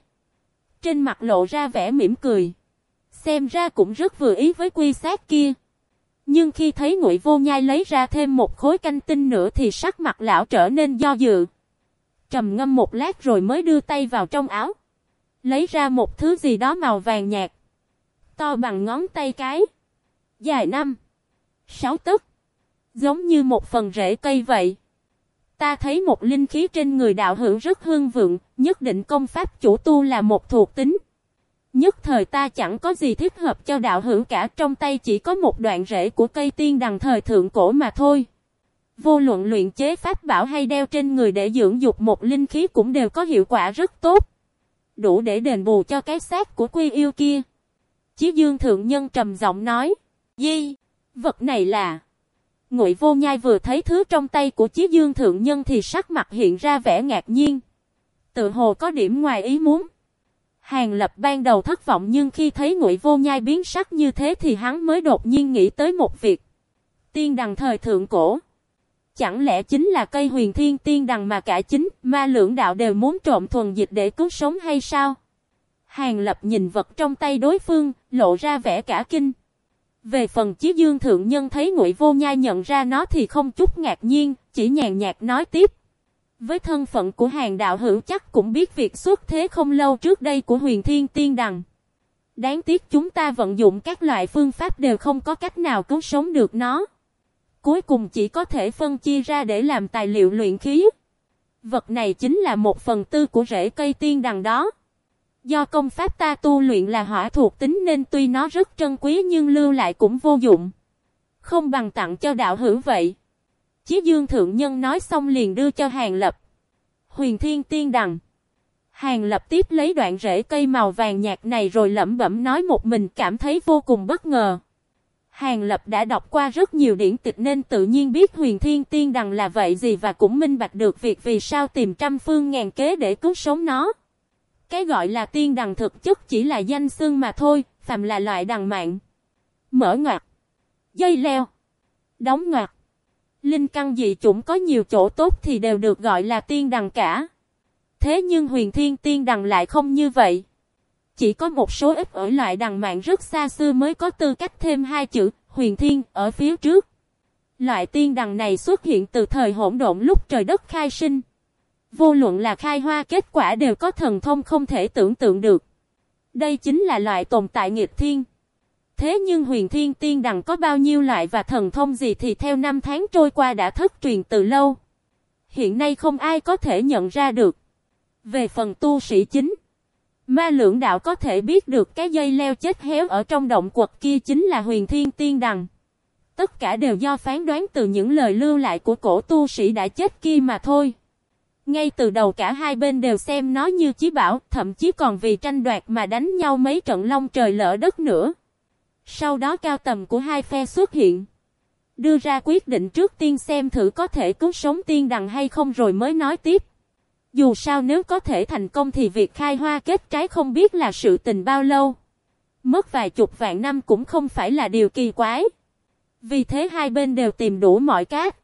Trên mặt lộ ra vẻ mỉm cười. Xem ra cũng rất vừa ý với quy sát kia. Nhưng khi thấy Ngụy Vô Nhai lấy ra thêm một khối canh tinh nữa thì sắc mặt lão trở nên do dự. Trầm ngâm một lát rồi mới đưa tay vào trong áo. Lấy ra một thứ gì đó màu vàng nhạt. To bằng ngón tay cái. Dài năm. Sáu tấc. Giống như một phần rễ cây vậy. Ta thấy một linh khí trên người đạo hữu rất hương vượng, nhất định công pháp chủ tu là một thuộc tính. Nhất thời ta chẳng có gì thích hợp cho đạo hữu cả trong tay chỉ có một đoạn rễ của cây tiên đằng thời thượng cổ mà thôi. Vô luận luyện chế pháp bảo hay đeo trên người để dưỡng dục một linh khí cũng đều có hiệu quả rất tốt. Đủ để đền bù cho cái xác của quy yêu kia. Chí dương thượng nhân trầm giọng nói. Di, vật này là... Ngụy Vô Nhai vừa thấy thứ trong tay của Chí Dương thượng nhân thì sắc mặt hiện ra vẻ ngạc nhiên. Tự hồ có điểm ngoài ý muốn. Hàng Lập ban đầu thất vọng nhưng khi thấy Ngụy Vô Nhai biến sắc như thế thì hắn mới đột nhiên nghĩ tới một việc. Tiên đằng thời thượng cổ. Chẳng lẽ chính là cây huyền thiên tiên đằng mà cả chính ma lưỡng đạo đều muốn trộm thuần dịch để cứu sống hay sao? Hàng Lập nhìn vật trong tay đối phương, lộ ra vẻ cả kinh. Về phần Chí Dương Thượng Nhân thấy Ngụy Vô Nhai nhận ra nó thì không chút ngạc nhiên, chỉ nhàn nhạt nói tiếp. Với thân phận của hàng đạo hữu chắc cũng biết việc xuất thế không lâu trước đây của huyền thiên tiên đằng. Đáng tiếc chúng ta vận dụng các loại phương pháp đều không có cách nào cứu sống được nó. Cuối cùng chỉ có thể phân chia ra để làm tài liệu luyện khí. Vật này chính là một phần tư của rễ cây tiên đằng đó. Do công pháp ta tu luyện là hỏa thuộc tính nên tuy nó rất trân quý nhưng lưu lại cũng vô dụng. Không bằng tặng cho đạo hữu vậy. Chí Dương Thượng Nhân nói xong liền đưa cho Hàng Lập. Huyền Thiên Tiên Đằng. Hàng Lập tiếp lấy đoạn rễ cây màu vàng nhạt này rồi lẩm bẩm nói một mình cảm thấy vô cùng bất ngờ. Hàng Lập đã đọc qua rất nhiều điển tịch nên tự nhiên biết huyền thiên tiên đằng là vậy gì và cũng minh bạch được việc vì sao tìm trăm phương ngàn kế để cứu sống nó. Cái gọi là tiên đằng thực chất chỉ là danh xưng mà thôi, phàm là loại đằng mạng. Mở ngoặt, dây leo, đóng ngoặt. Linh căn dị chủng có nhiều chỗ tốt thì đều được gọi là tiên đằng cả. Thế nhưng huyền thiên tiên đằng lại không như vậy. Chỉ có một số ít ở loại đằng mạng rất xa xưa mới có tư cách thêm hai chữ huyền thiên ở phía trước. Loại tiên đằng này xuất hiện từ thời hỗn độn lúc trời đất khai sinh. Vô luận là khai hoa kết quả đều có thần thông không thể tưởng tượng được. Đây chính là loại tồn tại nghịch thiên. Thế nhưng huyền thiên tiên đằng có bao nhiêu loại và thần thông gì thì theo năm tháng trôi qua đã thất truyền từ lâu. Hiện nay không ai có thể nhận ra được. Về phần tu sĩ chính, ma lưỡng đạo có thể biết được cái dây leo chết héo ở trong động quật kia chính là huyền thiên tiên đằng. Tất cả đều do phán đoán từ những lời lưu lại của cổ tu sĩ đã chết kia mà thôi. Ngay từ đầu cả hai bên đều xem nó như chí bảo, thậm chí còn vì tranh đoạt mà đánh nhau mấy trận long trời lỡ đất nữa. Sau đó cao tầm của hai phe xuất hiện. Đưa ra quyết định trước tiên xem thử có thể cứu sống tiên đằng hay không rồi mới nói tiếp. Dù sao nếu có thể thành công thì việc khai hoa kết trái không biết là sự tình bao lâu. Mất vài chục vạn năm cũng không phải là điều kỳ quái. Vì thế hai bên đều tìm đủ mọi cách.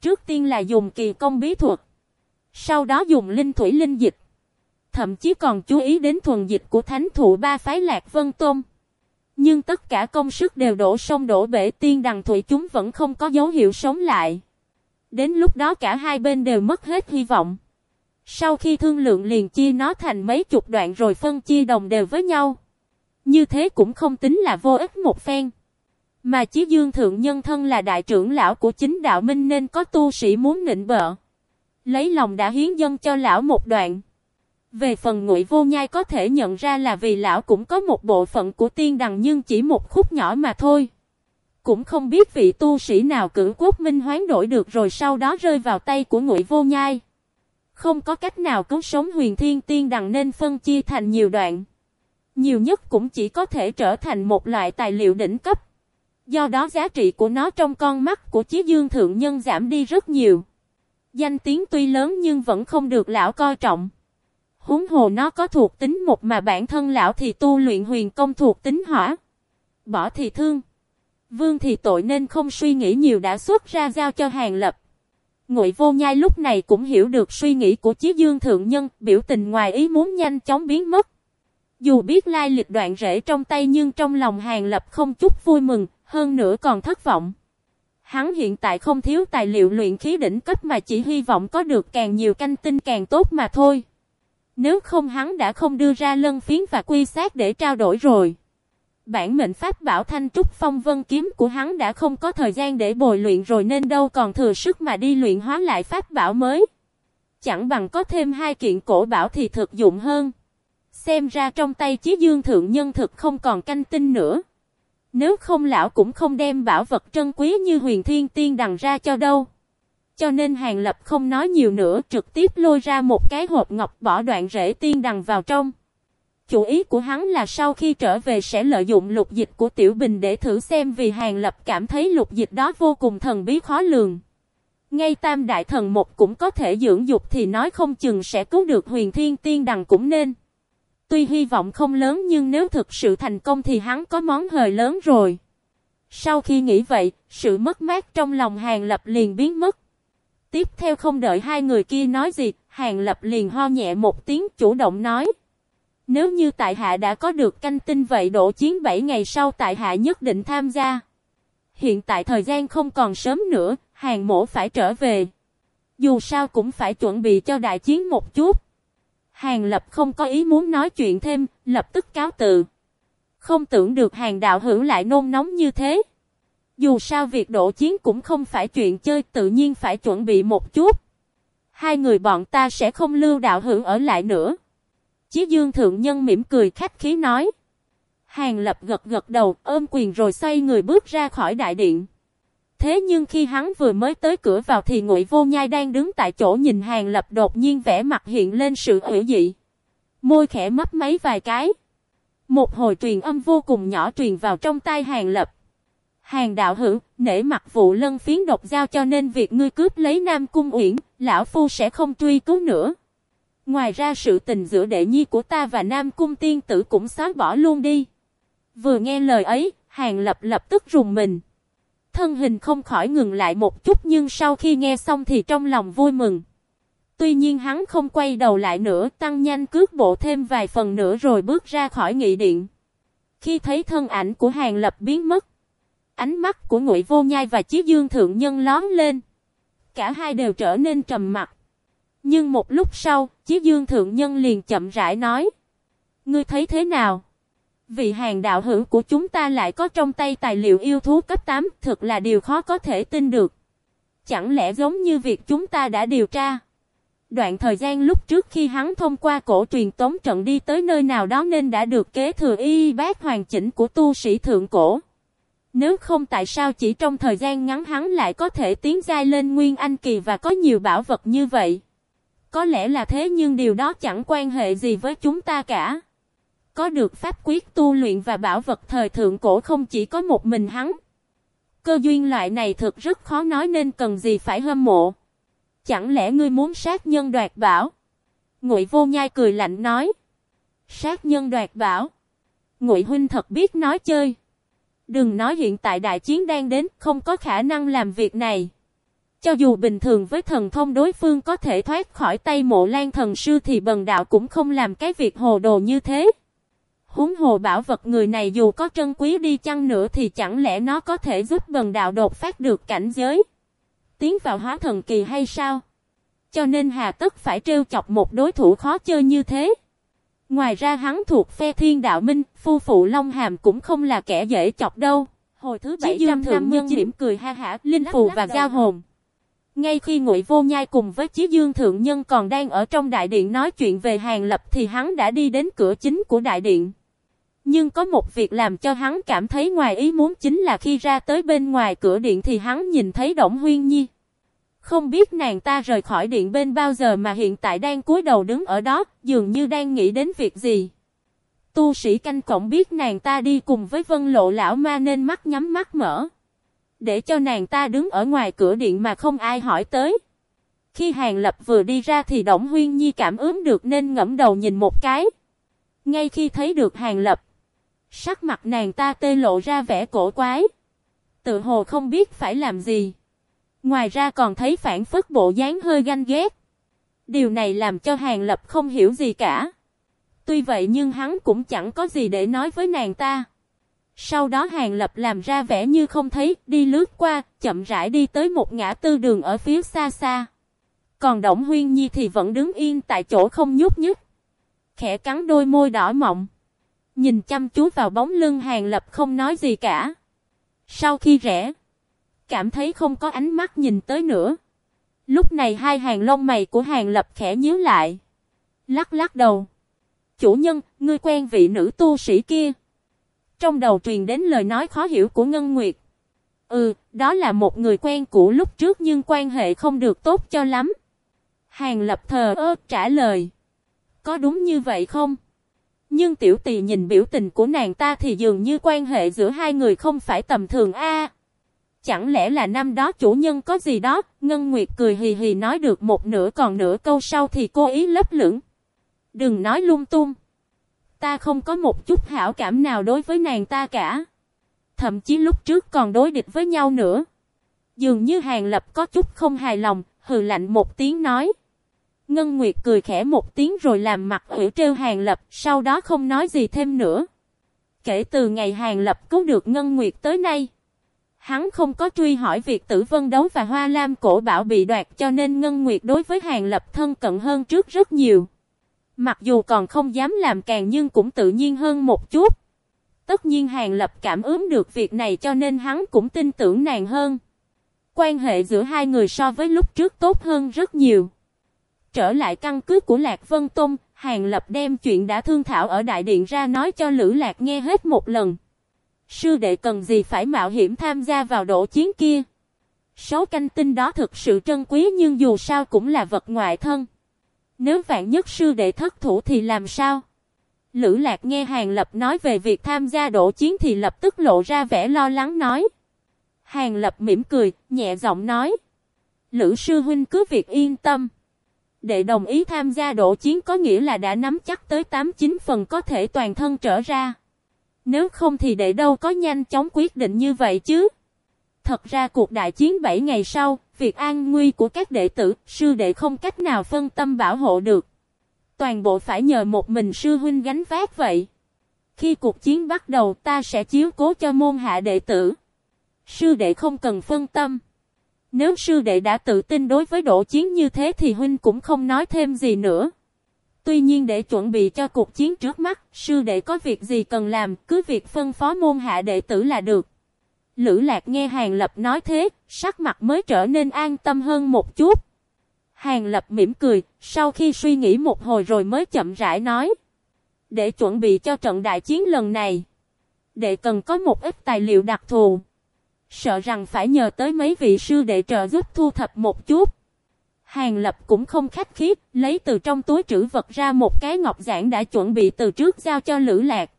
Trước tiên là dùng kỳ công bí thuật. Sau đó dùng linh thủy linh dịch. Thậm chí còn chú ý đến thuần dịch của thánh thụ ba phái Lạc Vân Tôn. Nhưng tất cả công sức đều đổ sông đổ bể, tiên đằng thủy chúng vẫn không có dấu hiệu sống lại. Đến lúc đó cả hai bên đều mất hết hy vọng. Sau khi thương lượng liền chia nó thành mấy chục đoạn rồi phân chia đồng đều với nhau. Như thế cũng không tính là vô ích một phen. Mà Chí Dương Thượng Nhân thân là đại trưởng lão của chính đạo minh nên có tu sĩ muốn nịnh bợ. Lấy lòng đã hiến dân cho lão một đoạn. Về phần ngụy vô nhai có thể nhận ra là vì lão cũng có một bộ phận của tiên đằng nhưng chỉ một khúc nhỏ mà thôi. Cũng không biết vị tu sĩ nào cử quốc minh hoán đổi được rồi sau đó rơi vào tay của ngụy vô nhai. Không có cách nào cứu sống huyền thiên tiên đằng nên phân chia thành nhiều đoạn. Nhiều nhất cũng chỉ có thể trở thành một loại tài liệu đỉnh cấp. Do đó giá trị của nó trong con mắt của Chí Dương Thượng Nhân giảm đi rất nhiều. Danh tiếng tuy lớn nhưng vẫn không được lão coi trọng. Húng hồ nó có thuộc tính một mà bản thân lão thì tu luyện huyền công thuộc tính hỏa. Bỏ thì thương. Vương thì tội nên không suy nghĩ nhiều đã xuất ra giao cho hàng lập. Ngụy vô nhai lúc này cũng hiểu được suy nghĩ của Chí Dương Thượng Nhân, biểu tình ngoài ý muốn nhanh chóng biến mất. Dù biết lai lịch đoạn rễ trong tay nhưng trong lòng hàng lập không chút vui mừng, hơn nữa còn thất vọng. Hắn hiện tại không thiếu tài liệu luyện khí đỉnh cấp mà chỉ hy vọng có được càng nhiều canh tinh càng tốt mà thôi. Nếu không hắn đã không đưa ra lân phiến và quy sát để trao đổi rồi. Bản mệnh pháp bảo thanh trúc phong vân kiếm của hắn đã không có thời gian để bồi luyện rồi nên đâu còn thừa sức mà đi luyện hóa lại pháp bảo mới. Chẳng bằng có thêm hai kiện cổ bảo thì thực dụng hơn. Xem ra trong tay chí dương thượng nhân thực không còn canh tinh nữa. Nếu không lão cũng không đem bảo vật trân quý như huyền thiên tiên đằng ra cho đâu. Cho nên hàng lập không nói nhiều nữa, trực tiếp lôi ra một cái hộp ngọc bỏ đoạn rễ tiên đằng vào trong. Chủ ý của hắn là sau khi trở về sẽ lợi dụng lục dịch của Tiểu Bình để thử xem vì hàng lập cảm thấy lục dịch đó vô cùng thần bí khó lường. Ngay tam đại thần một cũng có thể dưỡng dục thì nói không chừng sẽ cứu được huyền thiên tiên đằng cũng nên. Tuy hy vọng không lớn nhưng nếu thực sự thành công thì hắn có món hời lớn rồi. Sau khi nghĩ vậy, sự mất mát trong lòng Hàng Lập liền biến mất. Tiếp theo không đợi hai người kia nói gì, Hàng Lập liền ho nhẹ một tiếng chủ động nói. Nếu như tại hạ đã có được canh tinh vậy độ chiến 7 ngày sau tại hạ nhất định tham gia. Hiện tại thời gian không còn sớm nữa, hàng mổ phải trở về. Dù sao cũng phải chuẩn bị cho đại chiến một chút. Hàng lập không có ý muốn nói chuyện thêm, lập tức cáo từ. Không tưởng được hàng đạo hữu lại nôn nóng như thế. Dù sao việc đổ chiến cũng không phải chuyện chơi tự nhiên phải chuẩn bị một chút. Hai người bọn ta sẽ không lưu đạo hữu ở lại nữa. Chí dương thượng nhân mỉm cười khách khí nói. Hàng lập gật gật đầu ôm quyền rồi xoay người bước ra khỏi đại điện. Thế nhưng khi hắn vừa mới tới cửa vào thì Ngụy Vô Nhai đang đứng tại chỗ nhìn Hàng Lập đột nhiên vẻ mặt hiện lên sự hữu dị. Môi khẽ mấp mấy vài cái. Một hồi truyền âm vô cùng nhỏ truyền vào trong tai Hàng Lập. Hàng đạo hữu, nể mặt vụ lân phiến độc giao cho nên việc ngươi cướp lấy Nam Cung Uyển, lão phu sẽ không truy cứu nữa. Ngoài ra sự tình giữa đệ nhi của ta và Nam Cung tiên tử cũng xóa bỏ luôn đi. Vừa nghe lời ấy, Hàng Lập lập tức rùng mình thân hình không khỏi ngừng lại một chút nhưng sau khi nghe xong thì trong lòng vui mừng. Tuy nhiên hắn không quay đầu lại nữa, tăng nhanh cước bộ thêm vài phần nữa rồi bước ra khỏi nghị điện. Khi thấy thân ảnh của Hàng Lập biến mất, ánh mắt của Ngụy Vô Nhai và Chí Dương Thượng Nhân lóm lên. Cả hai đều trở nên trầm mặc. Nhưng một lúc sau, Chí Dương Thượng Nhân liền chậm rãi nói. Ngươi thấy thế nào? Vị hàng đạo hữu của chúng ta lại có trong tay tài liệu yêu thú cấp 8, thực là điều khó có thể tin được. Chẳng lẽ giống như việc chúng ta đã điều tra? Đoạn thời gian lúc trước khi hắn thông qua cổ truyền tống trận đi tới nơi nào đó nên đã được kế thừa y bác hoàn chỉnh của tu sĩ thượng cổ. Nếu không tại sao chỉ trong thời gian ngắn hắn lại có thể tiến giai lên Nguyên Anh Kỳ và có nhiều bảo vật như vậy? Có lẽ là thế nhưng điều đó chẳng quan hệ gì với chúng ta cả. Có được pháp quyết tu luyện và bảo vật thời thượng cổ không chỉ có một mình hắn. cơ duyên loại này thực rất khó nói nên cần gì phải hâm mộ. Chẳng lẽ ngươi muốn sát nhân đoạt bảo? Ngụy Vô Nhai cười lạnh nói. Sát nhân đoạt bảo. Ngụy huynh thật biết nói chơi. Đừng nói hiện tại đại chiến đang đến, không có khả năng làm việc này. Cho dù bình thường với thần thông đối phương có thể thoát khỏi tay mộ lan thần sư thì bần đạo cũng không làm cái việc hồ đồ như thế. Húng hồ bảo vật người này dù có trân quý đi chăng nữa thì chẳng lẽ nó có thể giúp bần đạo đột phát được cảnh giới. Tiến vào hóa thần kỳ hay sao? Cho nên hà tất phải trêu chọc một đối thủ khó chơi như thế. Ngoài ra hắn thuộc phe thiên đạo minh, phu phụ Long Hàm cũng không là kẻ dễ chọc đâu. Hồi thứ 750 mỉm cười ha hả, linh phù và giao hồn. Ngay khi Ngụy Vô Nhai cùng với Chí Dương Thượng Nhân còn đang ở trong đại điện nói chuyện về hàng lập thì hắn đã đi đến cửa chính của đại điện. Nhưng có một việc làm cho hắn cảm thấy ngoài ý muốn chính là khi ra tới bên ngoài cửa điện thì hắn nhìn thấy Động Huyên Nhi. Không biết nàng ta rời khỏi điện bên bao giờ mà hiện tại đang cúi đầu đứng ở đó, dường như đang nghĩ đến việc gì. Tu sĩ canh cổng biết nàng ta đi cùng với vân lộ lão ma nên mắt nhắm mắt mở. Để cho nàng ta đứng ở ngoài cửa điện mà không ai hỏi tới. Khi Hàng Lập vừa đi ra thì Đổng Huyên Nhi cảm ứng được nên ngẫm đầu nhìn một cái. Ngay khi thấy được Hàng Lập, sắc mặt nàng ta tê lộ ra vẻ cổ quái. Tự hồ không biết phải làm gì. Ngoài ra còn thấy phản phất bộ dáng hơi ganh ghét. Điều này làm cho Hàng Lập không hiểu gì cả. Tuy vậy nhưng hắn cũng chẳng có gì để nói với nàng ta. Sau đó Hàng Lập làm ra vẻ như không thấy, đi lướt qua, chậm rãi đi tới một ngã tư đường ở phía xa xa. Còn Động Huyên Nhi thì vẫn đứng yên tại chỗ không nhúc nhích. Khẽ cắn đôi môi đỏ mọng. Nhìn chăm chú vào bóng lưng Hàng Lập không nói gì cả. Sau khi rẽ, cảm thấy không có ánh mắt nhìn tới nữa. Lúc này hai hàng lông mày của Hàng Lập khẽ nhíu lại. Lắc lắc đầu. Chủ nhân, ngươi quen vị nữ tu sĩ kia. Trong đầu truyền đến lời nói khó hiểu của Ngân Nguyệt. Ừ, đó là một người quen cũ lúc trước nhưng quan hệ không được tốt cho lắm. Hàng lập thờ ơ trả lời. Có đúng như vậy không? Nhưng tiểu tỳ nhìn biểu tình của nàng ta thì dường như quan hệ giữa hai người không phải tầm thường a. chẳng lẽ là năm đó chủ nhân có gì đó? Ngân Nguyệt cười hì hì nói được một nửa còn nửa câu sau thì cô ý lấp lửng. Đừng nói lung tung. Ta không có một chút hảo cảm nào đối với nàng ta cả. Thậm chí lúc trước còn đối địch với nhau nữa. Dường như Hàng Lập có chút không hài lòng, hừ lạnh một tiếng nói. Ngân Nguyệt cười khẽ một tiếng rồi làm mặt ủy trêu Hàng Lập, sau đó không nói gì thêm nữa. Kể từ ngày Hàng Lập cứu được Ngân Nguyệt tới nay, hắn không có truy hỏi việc tử vân đấu và hoa lam cổ bảo bị đoạt cho nên Ngân Nguyệt đối với Hàng Lập thân cận hơn trước rất nhiều. Mặc dù còn không dám làm càng nhưng cũng tự nhiên hơn một chút. Tất nhiên Hàng Lập cảm ứng được việc này cho nên hắn cũng tin tưởng nàng hơn. Quan hệ giữa hai người so với lúc trước tốt hơn rất nhiều. Trở lại căn cứ của Lạc Vân Tông, Hàng Lập đem chuyện đã thương thảo ở Đại Điện ra nói cho Lữ Lạc nghe hết một lần. Sư đệ cần gì phải mạo hiểm tham gia vào đổ chiến kia. Số canh tinh đó thực sự trân quý nhưng dù sao cũng là vật ngoại thân. Nếu vạn nhất sư đệ thất thủ thì làm sao? Lữ lạc nghe Hàng Lập nói về việc tham gia đổ chiến thì lập tức lộ ra vẻ lo lắng nói. Hàng Lập mỉm cười, nhẹ giọng nói. Lữ sư huynh cứ việc yên tâm. Đệ đồng ý tham gia đổ chiến có nghĩa là đã nắm chắc tới 89 phần có thể toàn thân trở ra. Nếu không thì đệ đâu có nhanh chóng quyết định như vậy chứ. Thật ra cuộc đại chiến 7 ngày sau, việc an nguy của các đệ tử, sư đệ không cách nào phân tâm bảo hộ được. Toàn bộ phải nhờ một mình sư huynh gánh vác vậy. Khi cuộc chiến bắt đầu ta sẽ chiếu cố cho môn hạ đệ tử. Sư đệ không cần phân tâm. Nếu sư đệ đã tự tin đối với độ chiến như thế thì huynh cũng không nói thêm gì nữa. Tuy nhiên để chuẩn bị cho cuộc chiến trước mắt, sư đệ có việc gì cần làm, cứ việc phân phó môn hạ đệ tử là được. Lữ lạc nghe Hàng Lập nói thế, sắc mặt mới trở nên an tâm hơn một chút. Hàng Lập mỉm cười, sau khi suy nghĩ một hồi rồi mới chậm rãi nói. Để chuẩn bị cho trận đại chiến lần này, đệ cần có một ít tài liệu đặc thù. Sợ rằng phải nhờ tới mấy vị sư đệ trợ giúp thu thập một chút. Hàng Lập cũng không khách khí, lấy từ trong túi trữ vật ra một cái ngọc giản đã chuẩn bị từ trước giao cho Lữ Lạc.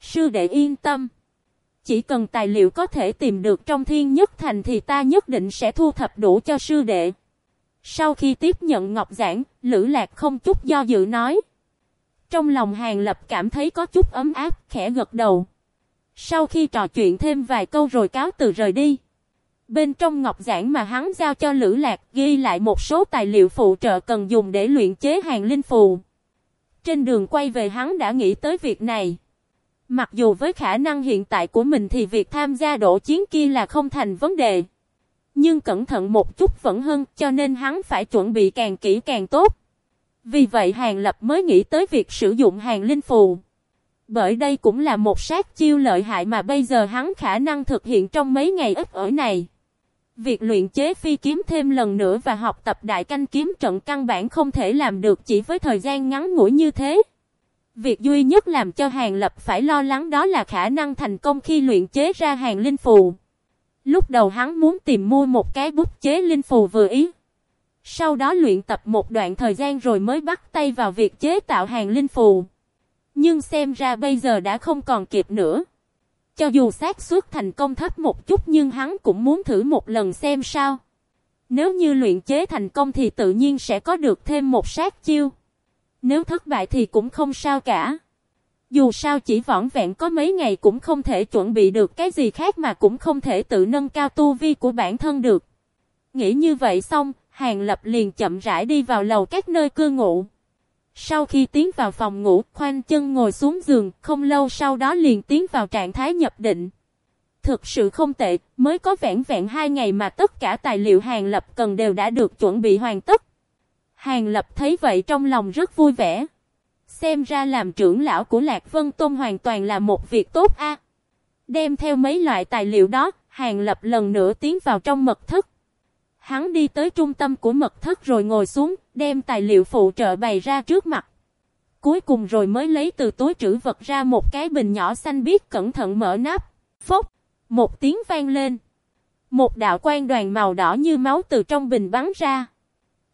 Sư đệ yên tâm chỉ cần tài liệu có thể tìm được trong thiên nhất thành thì ta nhất định sẽ thu thập đủ cho sư đệ. Sau khi tiếp nhận ngọc giảng, Lữ Lạc không chút do dự nói. Trong lòng Hàng Lập cảm thấy có chút ấm áp, khẽ gật đầu. Sau khi trò chuyện thêm vài câu rồi cáo từ rời đi. Bên trong ngọc giảng mà hắn giao cho Lữ Lạc ghi lại một số tài liệu phụ trợ cần dùng để luyện chế hàng linh phù. Trên đường quay về hắn đã nghĩ tới việc này. Mặc dù với khả năng hiện tại của mình thì việc tham gia đổ chiến kia là không thành vấn đề. Nhưng cẩn thận một chút vẫn hơn, cho nên hắn phải chuẩn bị càng kỹ càng tốt. Vì vậy Hàng Lập mới nghĩ tới việc sử dụng hàng linh phù. Bởi đây cũng là một sát chiêu lợi hại mà bây giờ hắn khả năng thực hiện trong mấy ngày ít ở này. Việc luyện chế phi kiếm thêm lần nữa và học tập đại canh kiếm trận căn bản không thể làm được chỉ với thời gian ngắn ngủi như thế. Việc duy nhất làm cho Hàng Lập phải lo lắng đó là khả năng thành công khi luyện chế ra hàng linh phù. Lúc đầu hắn muốn tìm mua một cái bút chế linh phù vừa ý. Sau đó luyện tập một đoạn thời gian rồi mới bắt tay vào việc chế tạo hàng linh phù. Nhưng xem ra bây giờ đã không còn kịp nữa. Cho dù xác suất thành công thấp một chút nhưng hắn cũng muốn thử một lần xem sao. Nếu như luyện chế thành công thì tự nhiên sẽ có được thêm một sát chiêu. Nếu thất bại thì cũng không sao cả. Dù sao chỉ vỏn vẹn có mấy ngày cũng không thể chuẩn bị được cái gì khác mà cũng không thể tự nâng cao tu vi của bản thân được. Nghĩ như vậy xong, Hàng Lập liền chậm rãi đi vào lầu các nơi cư ngụ. Sau khi tiến vào phòng ngủ, khoanh chân ngồi xuống giường, không lâu sau đó liền tiến vào trạng thái nhập định. Thực sự không tệ, mới có vẹn vẹn hai ngày mà tất cả tài liệu Hàng Lập cần đều đã được chuẩn bị hoàn tất. Hàng Lập thấy vậy trong lòng rất vui vẻ. Xem ra làm trưởng lão của Lạc Vân Tôn hoàn toàn là một việc tốt a. Đem theo mấy loại tài liệu đó, Hàng Lập lần nữa tiến vào trong mật thất. Hắn đi tới trung tâm của mật thất rồi ngồi xuống, đem tài liệu phụ trợ bày ra trước mặt. Cuối cùng rồi mới lấy từ túi trữ vật ra một cái bình nhỏ xanh biếc cẩn thận mở nắp. Phốc! Một tiếng vang lên. Một đạo quan đoàn màu đỏ như máu từ trong bình bắn ra.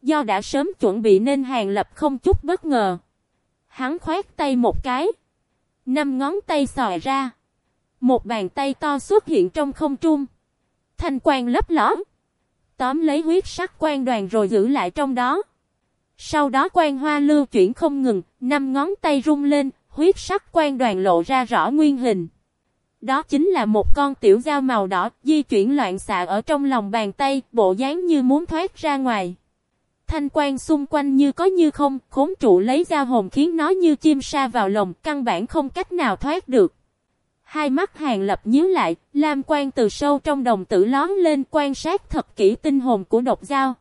Do đã sớm chuẩn bị nên hàng lập không chút bất ngờ. Hắn khoát tay một cái. Năm ngón tay xòi ra. Một bàn tay to xuất hiện trong không trung. Thanh quang lấp lõm. Tóm lấy huyết sắc quan đoàn rồi giữ lại trong đó. Sau đó quan hoa lưu chuyển không ngừng, năm ngón tay rung lên, huyết sắc quan đoàn lộ ra rõ nguyên hình. Đó chính là một con tiểu dao màu đỏ, di chuyển loạn xạ ở trong lòng bàn tay, bộ dáng như muốn thoát ra ngoài. Thanh quan xung quanh như có như không, khốn trụ lấy ra hồn khiến nó như chim sa vào lồng, căn bản không cách nào thoát được. Hai mắt hàng lập nhíu lại, lam quan từ sâu trong đồng tử lón lên quan sát thật kỹ tinh hồn của độc dao.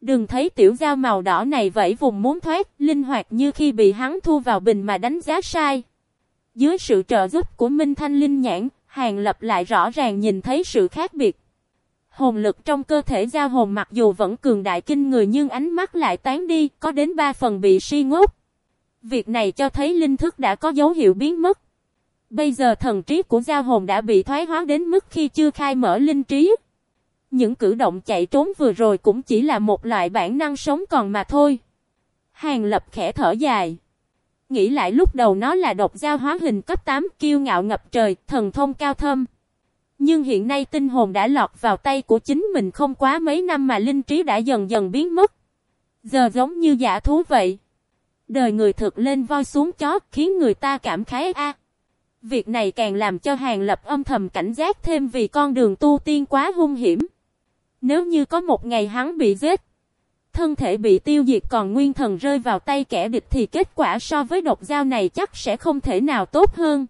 Đừng thấy tiểu dao màu đỏ này vẫy vùng muốn thoát, linh hoạt như khi bị hắn thu vào bình mà đánh giá sai. Dưới sự trợ giúp của Minh Thanh Linh nhãn, hàng lập lại rõ ràng nhìn thấy sự khác biệt. Hồn lực trong cơ thể Gia hồn mặc dù vẫn cường đại kinh người nhưng ánh mắt lại tán đi, có đến ba phần bị si ngốc. Việc này cho thấy linh thức đã có dấu hiệu biến mất. Bây giờ thần trí của Gia hồn đã bị thoái hóa đến mức khi chưa khai mở linh trí. Những cử động chạy trốn vừa rồi cũng chỉ là một loại bản năng sống còn mà thôi. Hàng lập khẽ thở dài. Nghĩ lại lúc đầu nó là độc giao hóa hình cấp 8 kiêu ngạo ngập trời, thần thông cao thâm. Nhưng hiện nay tinh hồn đã lọt vào tay của chính mình không quá mấy năm mà linh trí đã dần dần biến mất. Giờ giống như giả thú vậy. Đời người thực lên voi xuống chó khiến người ta cảm khái a. Việc này càng làm cho Hàng Lập âm thầm cảnh giác thêm vì con đường tu tiên quá hung hiểm. Nếu như có một ngày hắn bị giết, thân thể bị tiêu diệt còn nguyên thần rơi vào tay kẻ địch thì kết quả so với độc dao này chắc sẽ không thể nào tốt hơn.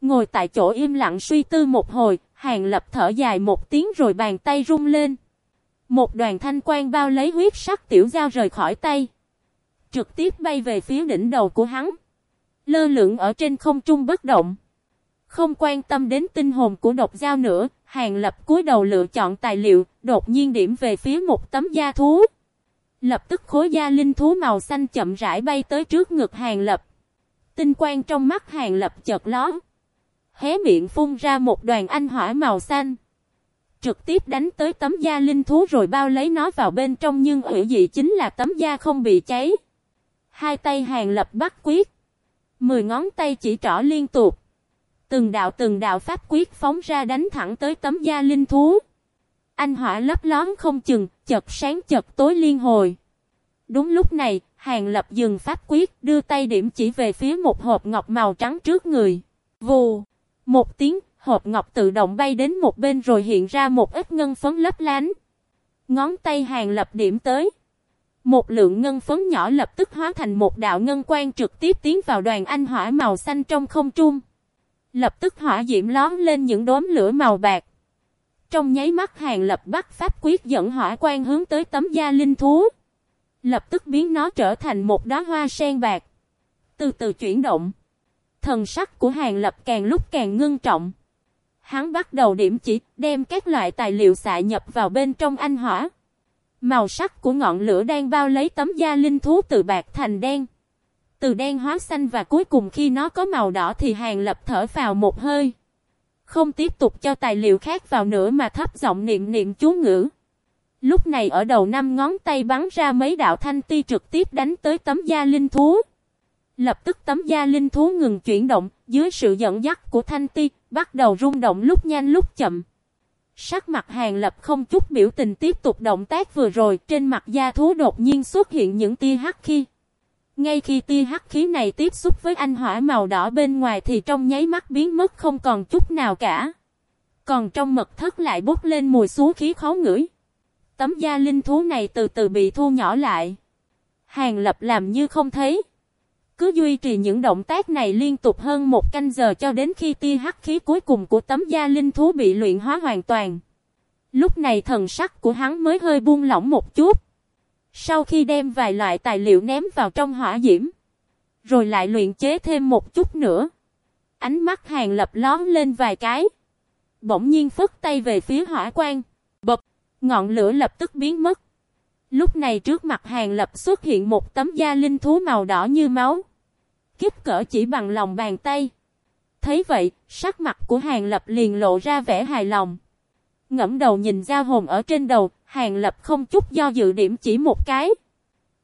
Ngồi tại chỗ im lặng suy tư một hồi, Hàng Lập thở dài một tiếng rồi bàn tay rung lên. Một đoàn thanh quang bao lấy huyết sắc tiểu dao rời khỏi tay. Trực tiếp bay về phía đỉnh đầu của hắn. Lơ lửng ở trên không trung bất động. Không quan tâm đến tinh hồn của độc dao nữa, Hàng Lập cúi đầu lựa chọn tài liệu, đột nhiên điểm về phía một tấm da thú. Lập tức khối da linh thú màu xanh chậm rãi bay tới trước ngực Hàng Lập. Tinh quang trong mắt Hàng Lập chợt lóe. Hé miệng phun ra một đoàn anh hỏa màu xanh. Trực tiếp đánh tới tấm da linh thú rồi bao lấy nó vào bên trong nhưng hữu dị chính là tấm da không bị cháy. Hai tay Hàng Lập bắt quyết. Mười ngón tay chỉ trỏ liên tục. Từng đạo từng đạo pháp quyết phóng ra đánh thẳng tới tấm da linh thú. Anh hỏa lấp lón không chừng, chật sáng chật tối liên hồi. Đúng lúc này, Hàng Lập dừng pháp quyết, đưa tay điểm chỉ về phía một hộp ngọc màu trắng trước người. Vù! Một tiếng, hộp ngọc tự động bay đến một bên rồi hiện ra một ít ngân phấn lấp lánh. Ngón tay Hàng Lập điểm tới. Một lượng ngân phấn nhỏ lập tức hóa thành một đạo ngân quang trực tiếp tiến vào đoàn anh hỏa màu xanh trong không trung. Lập tức hỏa diễm lón lên những đốm lửa màu bạc. Trong nháy mắt hàng lập bắt pháp quyết dẫn hỏa quan hướng tới tấm da linh thú. Lập tức biến nó trở thành một đóa hoa sen bạc. Từ từ chuyển động. Thần sắc của hàng lập càng lúc càng ngưng trọng. Hắn bắt đầu điểm chỉ, đem các loại tài liệu xạ nhập vào bên trong anh hỏa. Màu sắc của ngọn lửa đang bao lấy tấm da linh thú từ bạc thành đen. Từ đen hóa xanh và cuối cùng khi nó có màu đỏ thì hàng lập thở vào một hơi. Không tiếp tục cho tài liệu khác vào nữa mà thấp giọng niệm niệm chú ngữ. Lúc này ở đầu năm ngón tay bắn ra mấy đạo thanh ti trực tiếp đánh tới tấm da linh thú. Lập tức tấm da linh thú ngừng chuyển động, dưới sự dẫn dắt của thanh ti, bắt đầu rung động lúc nhanh lúc chậm. Sắc mặt hàng lập không chút biểu tình tiếp tục động tác vừa rồi, trên mặt da thú đột nhiên xuất hiện những tia hắc khi. Ngay khi tia hắc khí này tiếp xúc với anh hỏa màu đỏ bên ngoài thì trong nháy mắt biến mất không còn chút nào cả. Còn trong mật thất lại bốc lên mùi xú khí khó ngửi. Tấm da linh thú này từ từ bị thu nhỏ lại. Hàng lập làm như không thấy. Cứ duy trì những động tác này liên tục hơn một canh giờ cho đến khi tia hắc khí cuối cùng của tấm da linh thú bị luyện hóa hoàn toàn. Lúc này thần sắc của hắn mới hơi buông lỏng một chút. Sau khi đem vài loại tài liệu ném vào trong hỏa diễm, rồi lại luyện chế thêm một chút nữa. Ánh mắt hàng lập lón lên vài cái. Bỗng nhiên phất tay về phía hỏa quan. Bập, ngọn lửa lập tức biến mất. Lúc này trước mặt hàng lập xuất hiện một tấm da linh thú màu đỏ như máu. Kiếp cỡ chỉ bằng lòng bàn tay. Thấy vậy, sắc mặt của hàng lập liền lộ ra vẻ hài lòng. Ngẫm đầu nhìn giao hồn ở trên đầu, hàng lập không chút do dự điểm chỉ một cái.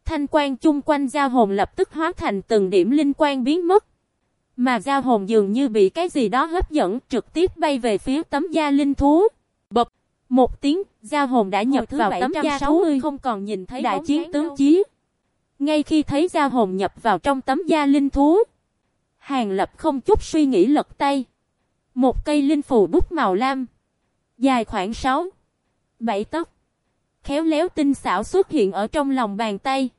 Thanh quan chung quanh giao hồn lập tức hóa thành từng điểm linh quan biến mất. Mà giao hồn dường như bị cái gì đó hấp dẫn trực tiếp bay về phía tấm da linh thú. Bập, một tiếng, giao hồn đã nhập vào tấm da thú không còn nhìn thấy đại chiến tướng chí. Ngay khi thấy da hồn nhập vào trong tấm da linh thú, hàng lập không chút suy nghĩ lật tay. Một cây linh phù bút màu lam Dài khoảng 6, 7 tấc. Khéo léo tinh xảo xuất hiện ở trong lòng bàn tay.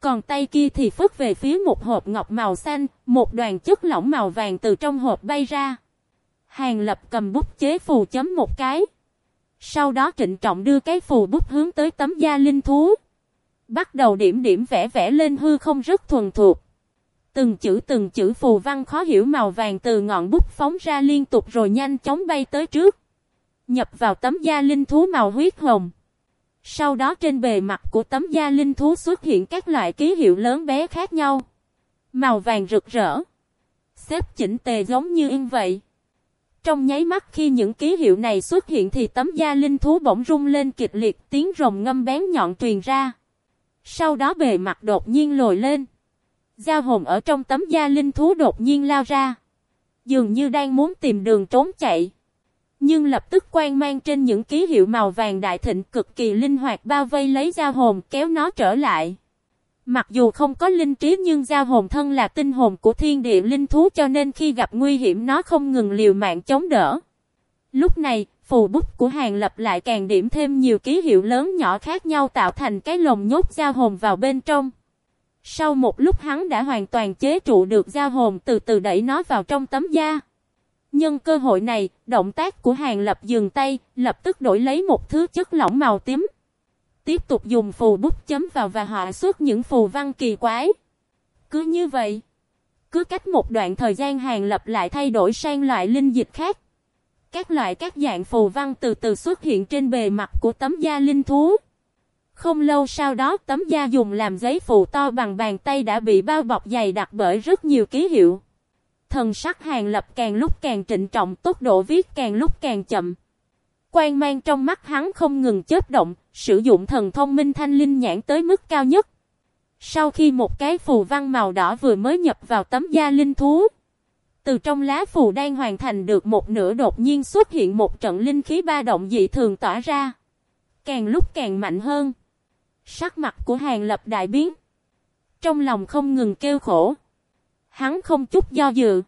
Còn tay kia thì phất về phía một hộp ngọc màu xanh, một đoàn chất lỏng màu vàng từ trong hộp bay ra. Hàng lập cầm bút chế phù chấm một cái. Sau đó trịnh trọng đưa cái phù bút hướng tới tấm da linh thú. Bắt đầu điểm điểm vẽ vẽ lên hư không rất thuần thuộc. Từng chữ từng chữ phù văn khó hiểu màu vàng từ ngọn bút phóng ra liên tục rồi nhanh chóng bay tới trước nhập vào tấm da linh thú màu huyết hồng. Sau đó trên bề mặt của tấm da linh thú xuất hiện các loại ký hiệu lớn bé khác nhau. Màu vàng rực rỡ. Xếp chỉnh tề giống như yên vậy. Trong nháy mắt khi những ký hiệu này xuất hiện thì tấm da linh thú bỗng rung lên kịch liệt, tiếng rồng ngâm bén nhọn truyền ra. Sau đó bề mặt đột nhiên lồi lên. Giao hồn ở trong tấm da linh thú đột nhiên lao ra. Dường như đang muốn tìm đường trốn chạy. Nhưng lập tức quan mang trên những ký hiệu màu vàng đại thịnh cực kỳ linh hoạt bao vây lấy giao hồn kéo nó trở lại. Mặc dù không có linh trí nhưng giao hồn thân là tinh hồn của thiên địa linh thú cho nên khi gặp nguy hiểm nó không ngừng liều mạng chống đỡ. Lúc này, phù bút của hàng lập lại càng điểm thêm nhiều ký hiệu lớn nhỏ khác nhau tạo thành cái lồng nhốt giao hồn vào bên trong. Sau một lúc hắn đã hoàn toàn chế trụ được giao hồn từ từ đẩy nó vào trong tấm da. Nhân cơ hội này, động tác của Hàng Lập dừng tay, lập tức đổi lấy một thứ chất lỏng màu tím. Tiếp tục dùng phù bút chấm vào và họa xuất những phù văn kỳ quái. Cứ như vậy, cứ cách một đoạn thời gian Hàng Lập lại thay đổi sang loại linh dịch khác. Các loại các dạng phù văn từ từ xuất hiện trên bề mặt của tấm da linh thú. Không lâu sau đó tấm da dùng làm giấy phù to bằng bàn tay đã bị bao bọc dày đặc bởi rất nhiều ký hiệu. Thần sắc hàng lập càng lúc càng trịnh trọng tốc độ viết càng lúc càng chậm. Quan mang trong mắt hắn không ngừng chớp động, sử dụng thần thông minh thanh linh nhãn tới mức cao nhất. Sau khi một cái phù văn màu đỏ vừa mới nhập vào tấm da linh thú, từ trong lá phù đang hoàn thành được một nửa đột nhiên xuất hiện một trận linh khí ba động dị thường tỏa ra. Càng lúc càng mạnh hơn. Sắc mặt của hàng lập đại biến. Trong lòng không ngừng kêu khổ. Hắn không chút do dự.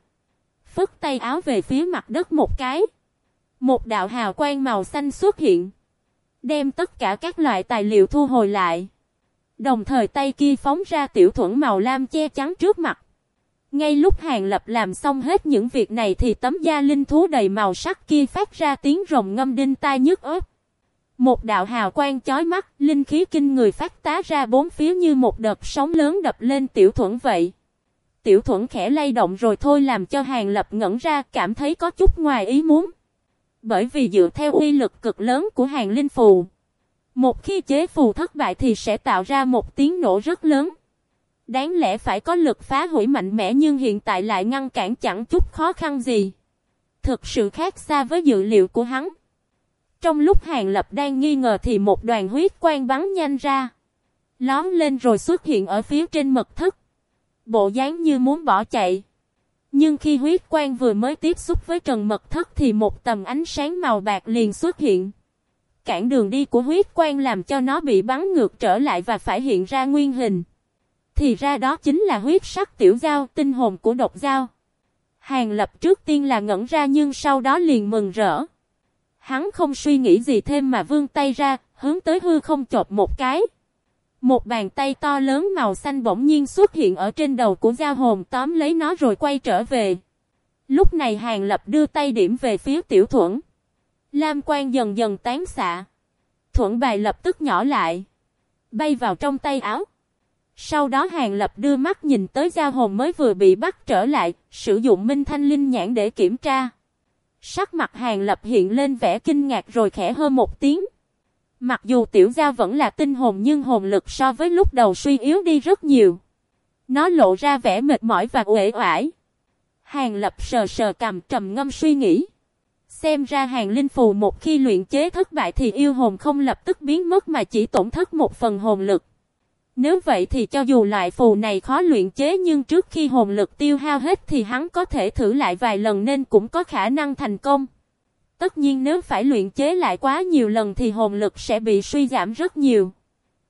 Phất tay áo về phía mặt đất một cái. Một đạo hào quang màu xanh xuất hiện. Đem tất cả các loại tài liệu thu hồi lại. Đồng thời tay kia phóng ra tiểu thuẫn màu lam che chắn trước mặt. Ngay lúc Hàng Lập làm xong hết những việc này thì tấm da linh thú đầy màu sắc kia phát ra tiếng rồng ngâm đinh tai nhức ớt. Một đạo hào quang chói mắt, linh khí kinh người phát tá ra bốn phía như một đợt sóng lớn đập lên tiểu thuẫn vậy. Tiểu thuẫn khẽ lay động rồi thôi làm cho Hàng Lập ngẩn ra cảm thấy có chút ngoài ý muốn. Bởi vì dựa theo uy lực cực lớn của hàng linh phù. Một khi chế phù thất bại thì sẽ tạo ra một tiếng nổ rất lớn. Đáng lẽ phải có lực phá hủy mạnh mẽ nhưng hiện tại lại ngăn cản chẳng chút khó khăn gì. Thực sự khác xa với dự liệu của hắn. Trong lúc Hàng Lập đang nghi ngờ thì một đoàn huyết quang bắn nhanh ra. Lón lên rồi xuất hiện ở phía trên mật thất. Bộ dáng như muốn bỏ chạy. Nhưng khi huyết quang vừa mới tiếp xúc với trần mật thất thì một tầm ánh sáng màu bạc liền xuất hiện. Cản đường đi của huyết quang làm cho nó bị bắn ngược trở lại và phải hiện ra nguyên hình. Thì ra đó chính là huyết sắc tiểu giao, tinh hồn của độc giao. Hàng lập trước tiên là ngẩn ra nhưng sau đó liền mừng rỡ. Hắn không suy nghĩ gì thêm mà vươn tay ra, hướng tới hư không chộp một cái. Một bàn tay to lớn màu xanh bỗng nhiên xuất hiện ở trên đầu của giao hồn tóm lấy nó rồi quay trở về. Lúc này hàng lập đưa tay điểm về phía tiểu thuẫn. Lam quan dần dần tán xạ. Thuẫn bài lập tức nhỏ lại. Bay vào trong tay áo. Sau đó hàng lập đưa mắt nhìn tới gia hồn mới vừa bị bắt trở lại, sử dụng minh thanh linh nhãn để kiểm tra. Sắc mặt hàng lập hiện lên vẻ kinh ngạc rồi khẽ hơn một tiếng. Mặc dù tiểu gia vẫn là tinh hồn nhưng hồn lực so với lúc đầu suy yếu đi rất nhiều. Nó lộ ra vẻ mệt mỏi và uể oải. Hàng lập sờ sờ cầm trầm ngâm suy nghĩ. Xem ra hàng linh phù một khi luyện chế thất bại thì yêu hồn không lập tức biến mất mà chỉ tổn thất một phần hồn lực. Nếu vậy thì cho dù loại phù này khó luyện chế nhưng trước khi hồn lực tiêu hao hết thì hắn có thể thử lại vài lần nên cũng có khả năng thành công. Tất nhiên nếu phải luyện chế lại quá nhiều lần thì hồn lực sẽ bị suy giảm rất nhiều.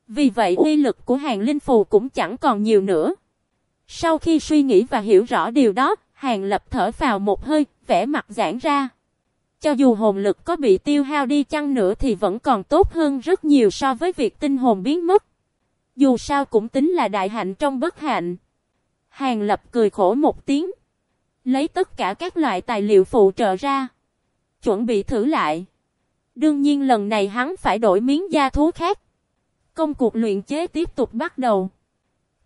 Vì vậy uy lực của hàng linh phù cũng chẳng còn nhiều nữa. Sau khi suy nghĩ và hiểu rõ điều đó, hàng lập thở vào một hơi, vẻ mặt giãn ra. Cho dù hồn lực có bị tiêu hao đi chăng nữa thì vẫn còn tốt hơn rất nhiều so với việc tinh hồn biến mất. Dù sao cũng tính là đại hạnh trong bất hạnh. Hàng lập cười khổ một tiếng. Lấy tất cả các loại tài liệu phụ trợ ra chuẩn bị thử lại. Đương nhiên lần này hắn phải đổi miếng da thú khác. Công cuộc luyện chế tiếp tục bắt đầu.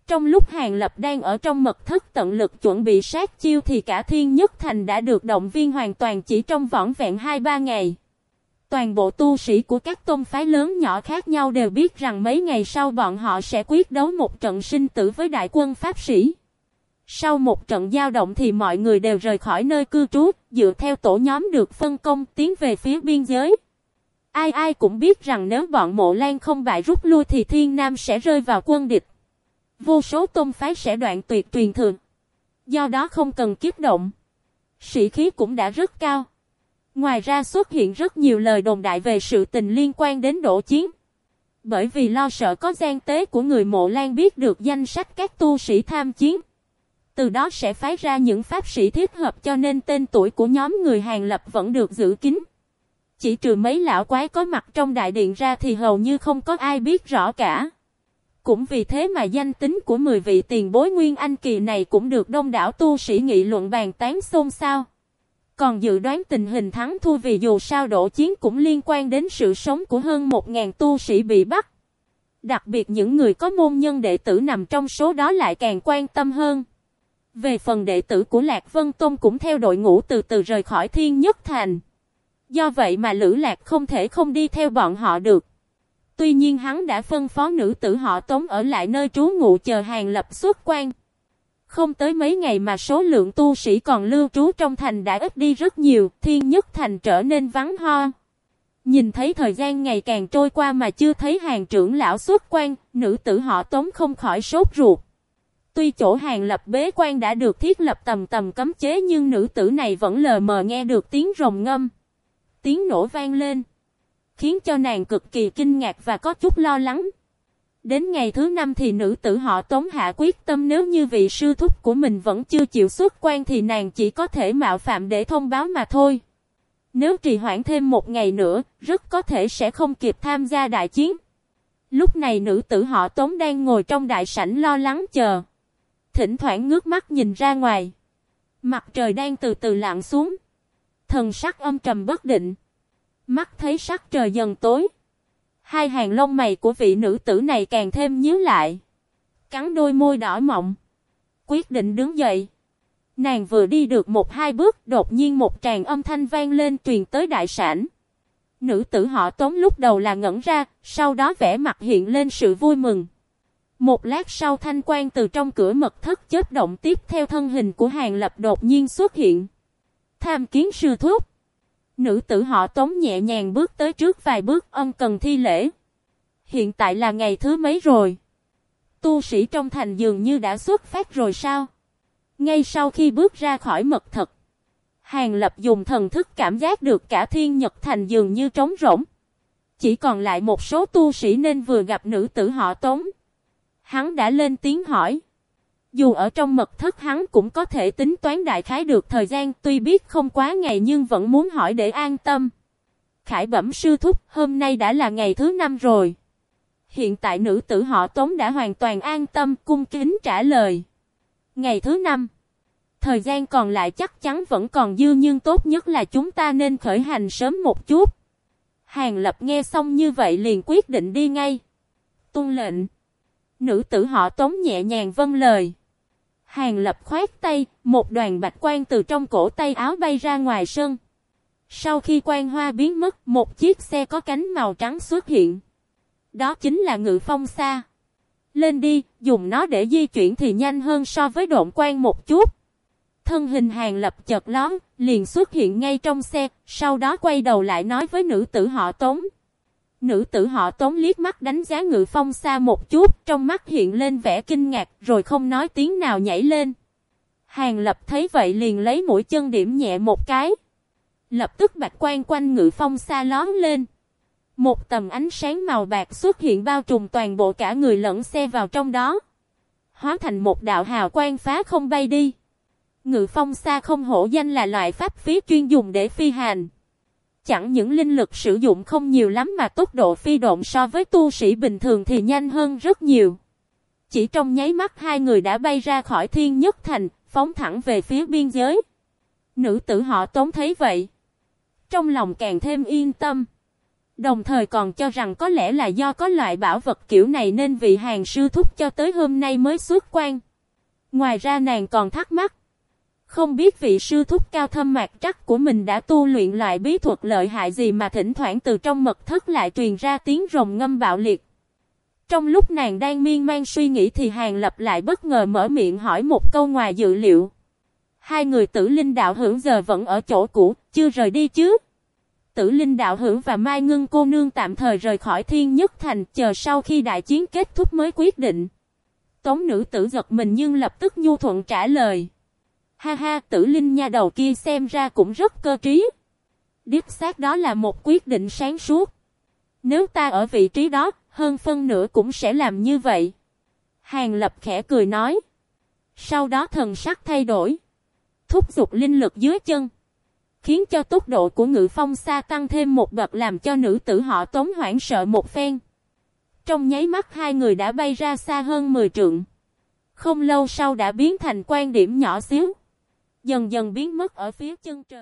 Trong lúc Hàng Lập đang ở trong mật thất tận lực chuẩn bị sát chiêu thì cả Thiên Nhất Thành đã được động viên hoàn toàn chỉ trong vỏn vẹn 2-3 ngày. Toàn bộ tu sĩ của các tôn phái lớn nhỏ khác nhau đều biết rằng mấy ngày sau bọn họ sẽ quyết đấu một trận sinh tử với đại quân Pháp sĩ. Sau một trận giao động thì mọi người đều rời khỏi nơi cư trú, dựa theo tổ nhóm được phân công tiến về phía biên giới. Ai ai cũng biết rằng nếu bọn mộ lan không bại rút lui thì thiên nam sẽ rơi vào quân địch. Vô số tôn phái sẽ đoạn tuyệt truyền thường. Do đó không cần kiếp động. Sĩ khí cũng đã rất cao. Ngoài ra xuất hiện rất nhiều lời đồn đại về sự tình liên quan đến đổ chiến. Bởi vì lo sợ có gian tế của người mộ lan biết được danh sách các tu sĩ tham chiến. Từ đó sẽ phái ra những pháp sĩ thiết hợp cho nên tên tuổi của nhóm người hàng lập vẫn được giữ kín. Chỉ trừ mấy lão quái có mặt trong đại điện ra thì hầu như không có ai biết rõ cả. Cũng vì thế mà danh tính của 10 vị tiền bối nguyên anh kỳ này cũng được đông đảo tu sĩ nghị luận bàn tán xôn xao. Còn dự đoán tình hình thắng thua vì dù sao đổ chiến cũng liên quan đến sự sống của hơn 1.000 tu sĩ bị bắt. Đặc biệt những người có môn nhân đệ tử nằm trong số đó lại càng quan tâm hơn. Về phần đệ tử của Lạc Vân Tôn cũng theo đội ngũ từ từ rời khỏi Thiên Nhất Thành. Do vậy mà Lữ Lạc không thể không đi theo bọn họ được. Tuy nhiên hắn đã phân phó nữ tử họ Tống ở lại nơi trú ngụ chờ hàng lập xuất quan. Không tới mấy ngày mà số lượng tu sĩ còn lưu trú trong thành đã ít đi rất nhiều, Thiên Nhất Thành trở nên vắng ho. Nhìn thấy thời gian ngày càng trôi qua mà chưa thấy hàng trưởng lão xuất quan, nữ tử họ Tống không khỏi sốt ruột. Tuy chỗ hàng lập bế quan đã được thiết lập tầm tầm cấm chế nhưng nữ tử này vẫn lờ mờ nghe được tiếng rồng ngâm. Tiếng nổ vang lên. Khiến cho nàng cực kỳ kinh ngạc và có chút lo lắng. Đến ngày thứ năm thì nữ tử họ tống hạ quyết tâm nếu như vị sư thúc của mình vẫn chưa chịu xuất quan thì nàng chỉ có thể mạo phạm để thông báo mà thôi. Nếu trì hoãn thêm một ngày nữa, rất có thể sẽ không kịp tham gia đại chiến. Lúc này nữ tử họ tống đang ngồi trong đại sảnh lo lắng chờ. Thỉnh thoảng ngước mắt nhìn ra ngoài. Mặt trời đang từ từ lặn xuống. Thần sắc âm trầm bất định. Mắt thấy sắc trời dần tối. Hai hàng lông mày của vị nữ tử này càng thêm nhíu lại. Cắn đôi môi đỏ mọng. Quyết định đứng dậy. Nàng vừa đi được một hai bước, đột nhiên một tràng âm thanh vang lên truyền tới đại sản. Nữ tử họ tống lúc đầu là ngẩn ra, sau đó vẻ mặt hiện lên sự vui mừng. Một lát sau thanh quan từ trong cửa mật thất chết động tiếp theo thân hình của hàng lập đột nhiên xuất hiện. Tham kiến sư thúc. Nữ tử họ tống nhẹ nhàng bước tới trước vài bước ân cần thi lễ. Hiện tại là ngày thứ mấy rồi? Tu sĩ trong thành dường như đã xuất phát rồi sao? Ngay sau khi bước ra khỏi mật thật, Hàng Lập dùng thần thức cảm giác được cả thiên nhật thành dường như trống rỗng. Chỉ còn lại một số tu sĩ nên vừa gặp nữ tử họ tống. Hắn đã lên tiếng hỏi. Dù ở trong mật thất hắn cũng có thể tính toán đại khái được thời gian, tuy biết không quá ngày nhưng vẫn muốn hỏi để an tâm. Khải bẩm sư thúc, hôm nay đã là ngày thứ năm rồi. Hiện tại nữ tử họ tống đã hoàn toàn an tâm, cung kính trả lời. Ngày thứ năm. Thời gian còn lại chắc chắn vẫn còn dư nhưng tốt nhất là chúng ta nên khởi hành sớm một chút. Hàng lập nghe xong như vậy liền quyết định đi ngay. Tuân lệnh. Nữ tử họ tống nhẹ nhàng vâng lời. Hàng lập khoát tay, một đoàn bạch quan từ trong cổ tay áo bay ra ngoài sân. Sau khi quan hoa biến mất, một chiếc xe có cánh màu trắng xuất hiện. Đó chính là ngự phong xa. Lên đi, dùng nó để di chuyển thì nhanh hơn so với độn quan một chút. Thân hình hàng lập chợt lón, liền xuất hiện ngay trong xe, sau đó quay đầu lại nói với nữ tử họ tống. Nữ tử họ tống liếc mắt đánh giá ngự phong xa một chút, trong mắt hiện lên vẻ kinh ngạc, rồi không nói tiếng nào nhảy lên. Hàng lập thấy vậy liền lấy mũi chân điểm nhẹ một cái. Lập tức bạch quan quanh ngự phong xa lón lên. Một tầm ánh sáng màu bạc xuất hiện bao trùm toàn bộ cả người lẫn xe vào trong đó. Hóa thành một đạo hào quang phá không bay đi. Ngự phong xa không hổ danh là loại pháp phí chuyên dùng để phi hành. Chẳng những linh lực sử dụng không nhiều lắm mà tốc độ phi độn so với tu sĩ bình thường thì nhanh hơn rất nhiều. Chỉ trong nháy mắt hai người đã bay ra khỏi thiên nhất thành, phóng thẳng về phía biên giới. Nữ tử họ tốn thấy vậy. Trong lòng càng thêm yên tâm. Đồng thời còn cho rằng có lẽ là do có loại bảo vật kiểu này nên vị hàng sư thúc cho tới hôm nay mới xuất quan. Ngoài ra nàng còn thắc mắc. Không biết vị sư thúc cao thâm mạc trắc của mình đã tu luyện loại bí thuật lợi hại gì mà thỉnh thoảng từ trong mật thất lại truyền ra tiếng rồng ngâm bạo liệt. Trong lúc nàng đang miên man suy nghĩ thì Hàng Lập lại bất ngờ mở miệng hỏi một câu ngoài dự liệu. Hai người tử linh đạo hữu giờ vẫn ở chỗ cũ, chưa rời đi chứ? Tử linh đạo hữu và Mai Ngưng cô nương tạm thời rời khỏi thiên nhất thành chờ sau khi đại chiến kết thúc mới quyết định. Tống nữ tử giật mình nhưng lập tức nhu thuận trả lời. Ha ha, tử linh nha đầu kia xem ra cũng rất cơ trí. Điếp xác đó là một quyết định sáng suốt. Nếu ta ở vị trí đó, hơn phân nửa cũng sẽ làm như vậy. Hàng lập khẽ cười nói. Sau đó thần sắc thay đổi. Thúc giục linh lực dưới chân. Khiến cho tốc độ của ngự phong xa tăng thêm một bậc làm cho nữ tử họ tống hoảng sợ một phen. Trong nháy mắt hai người đã bay ra xa hơn 10 trượng. Không lâu sau đã biến thành quan điểm nhỏ xíu dần dần biến mất ở phía chân trời.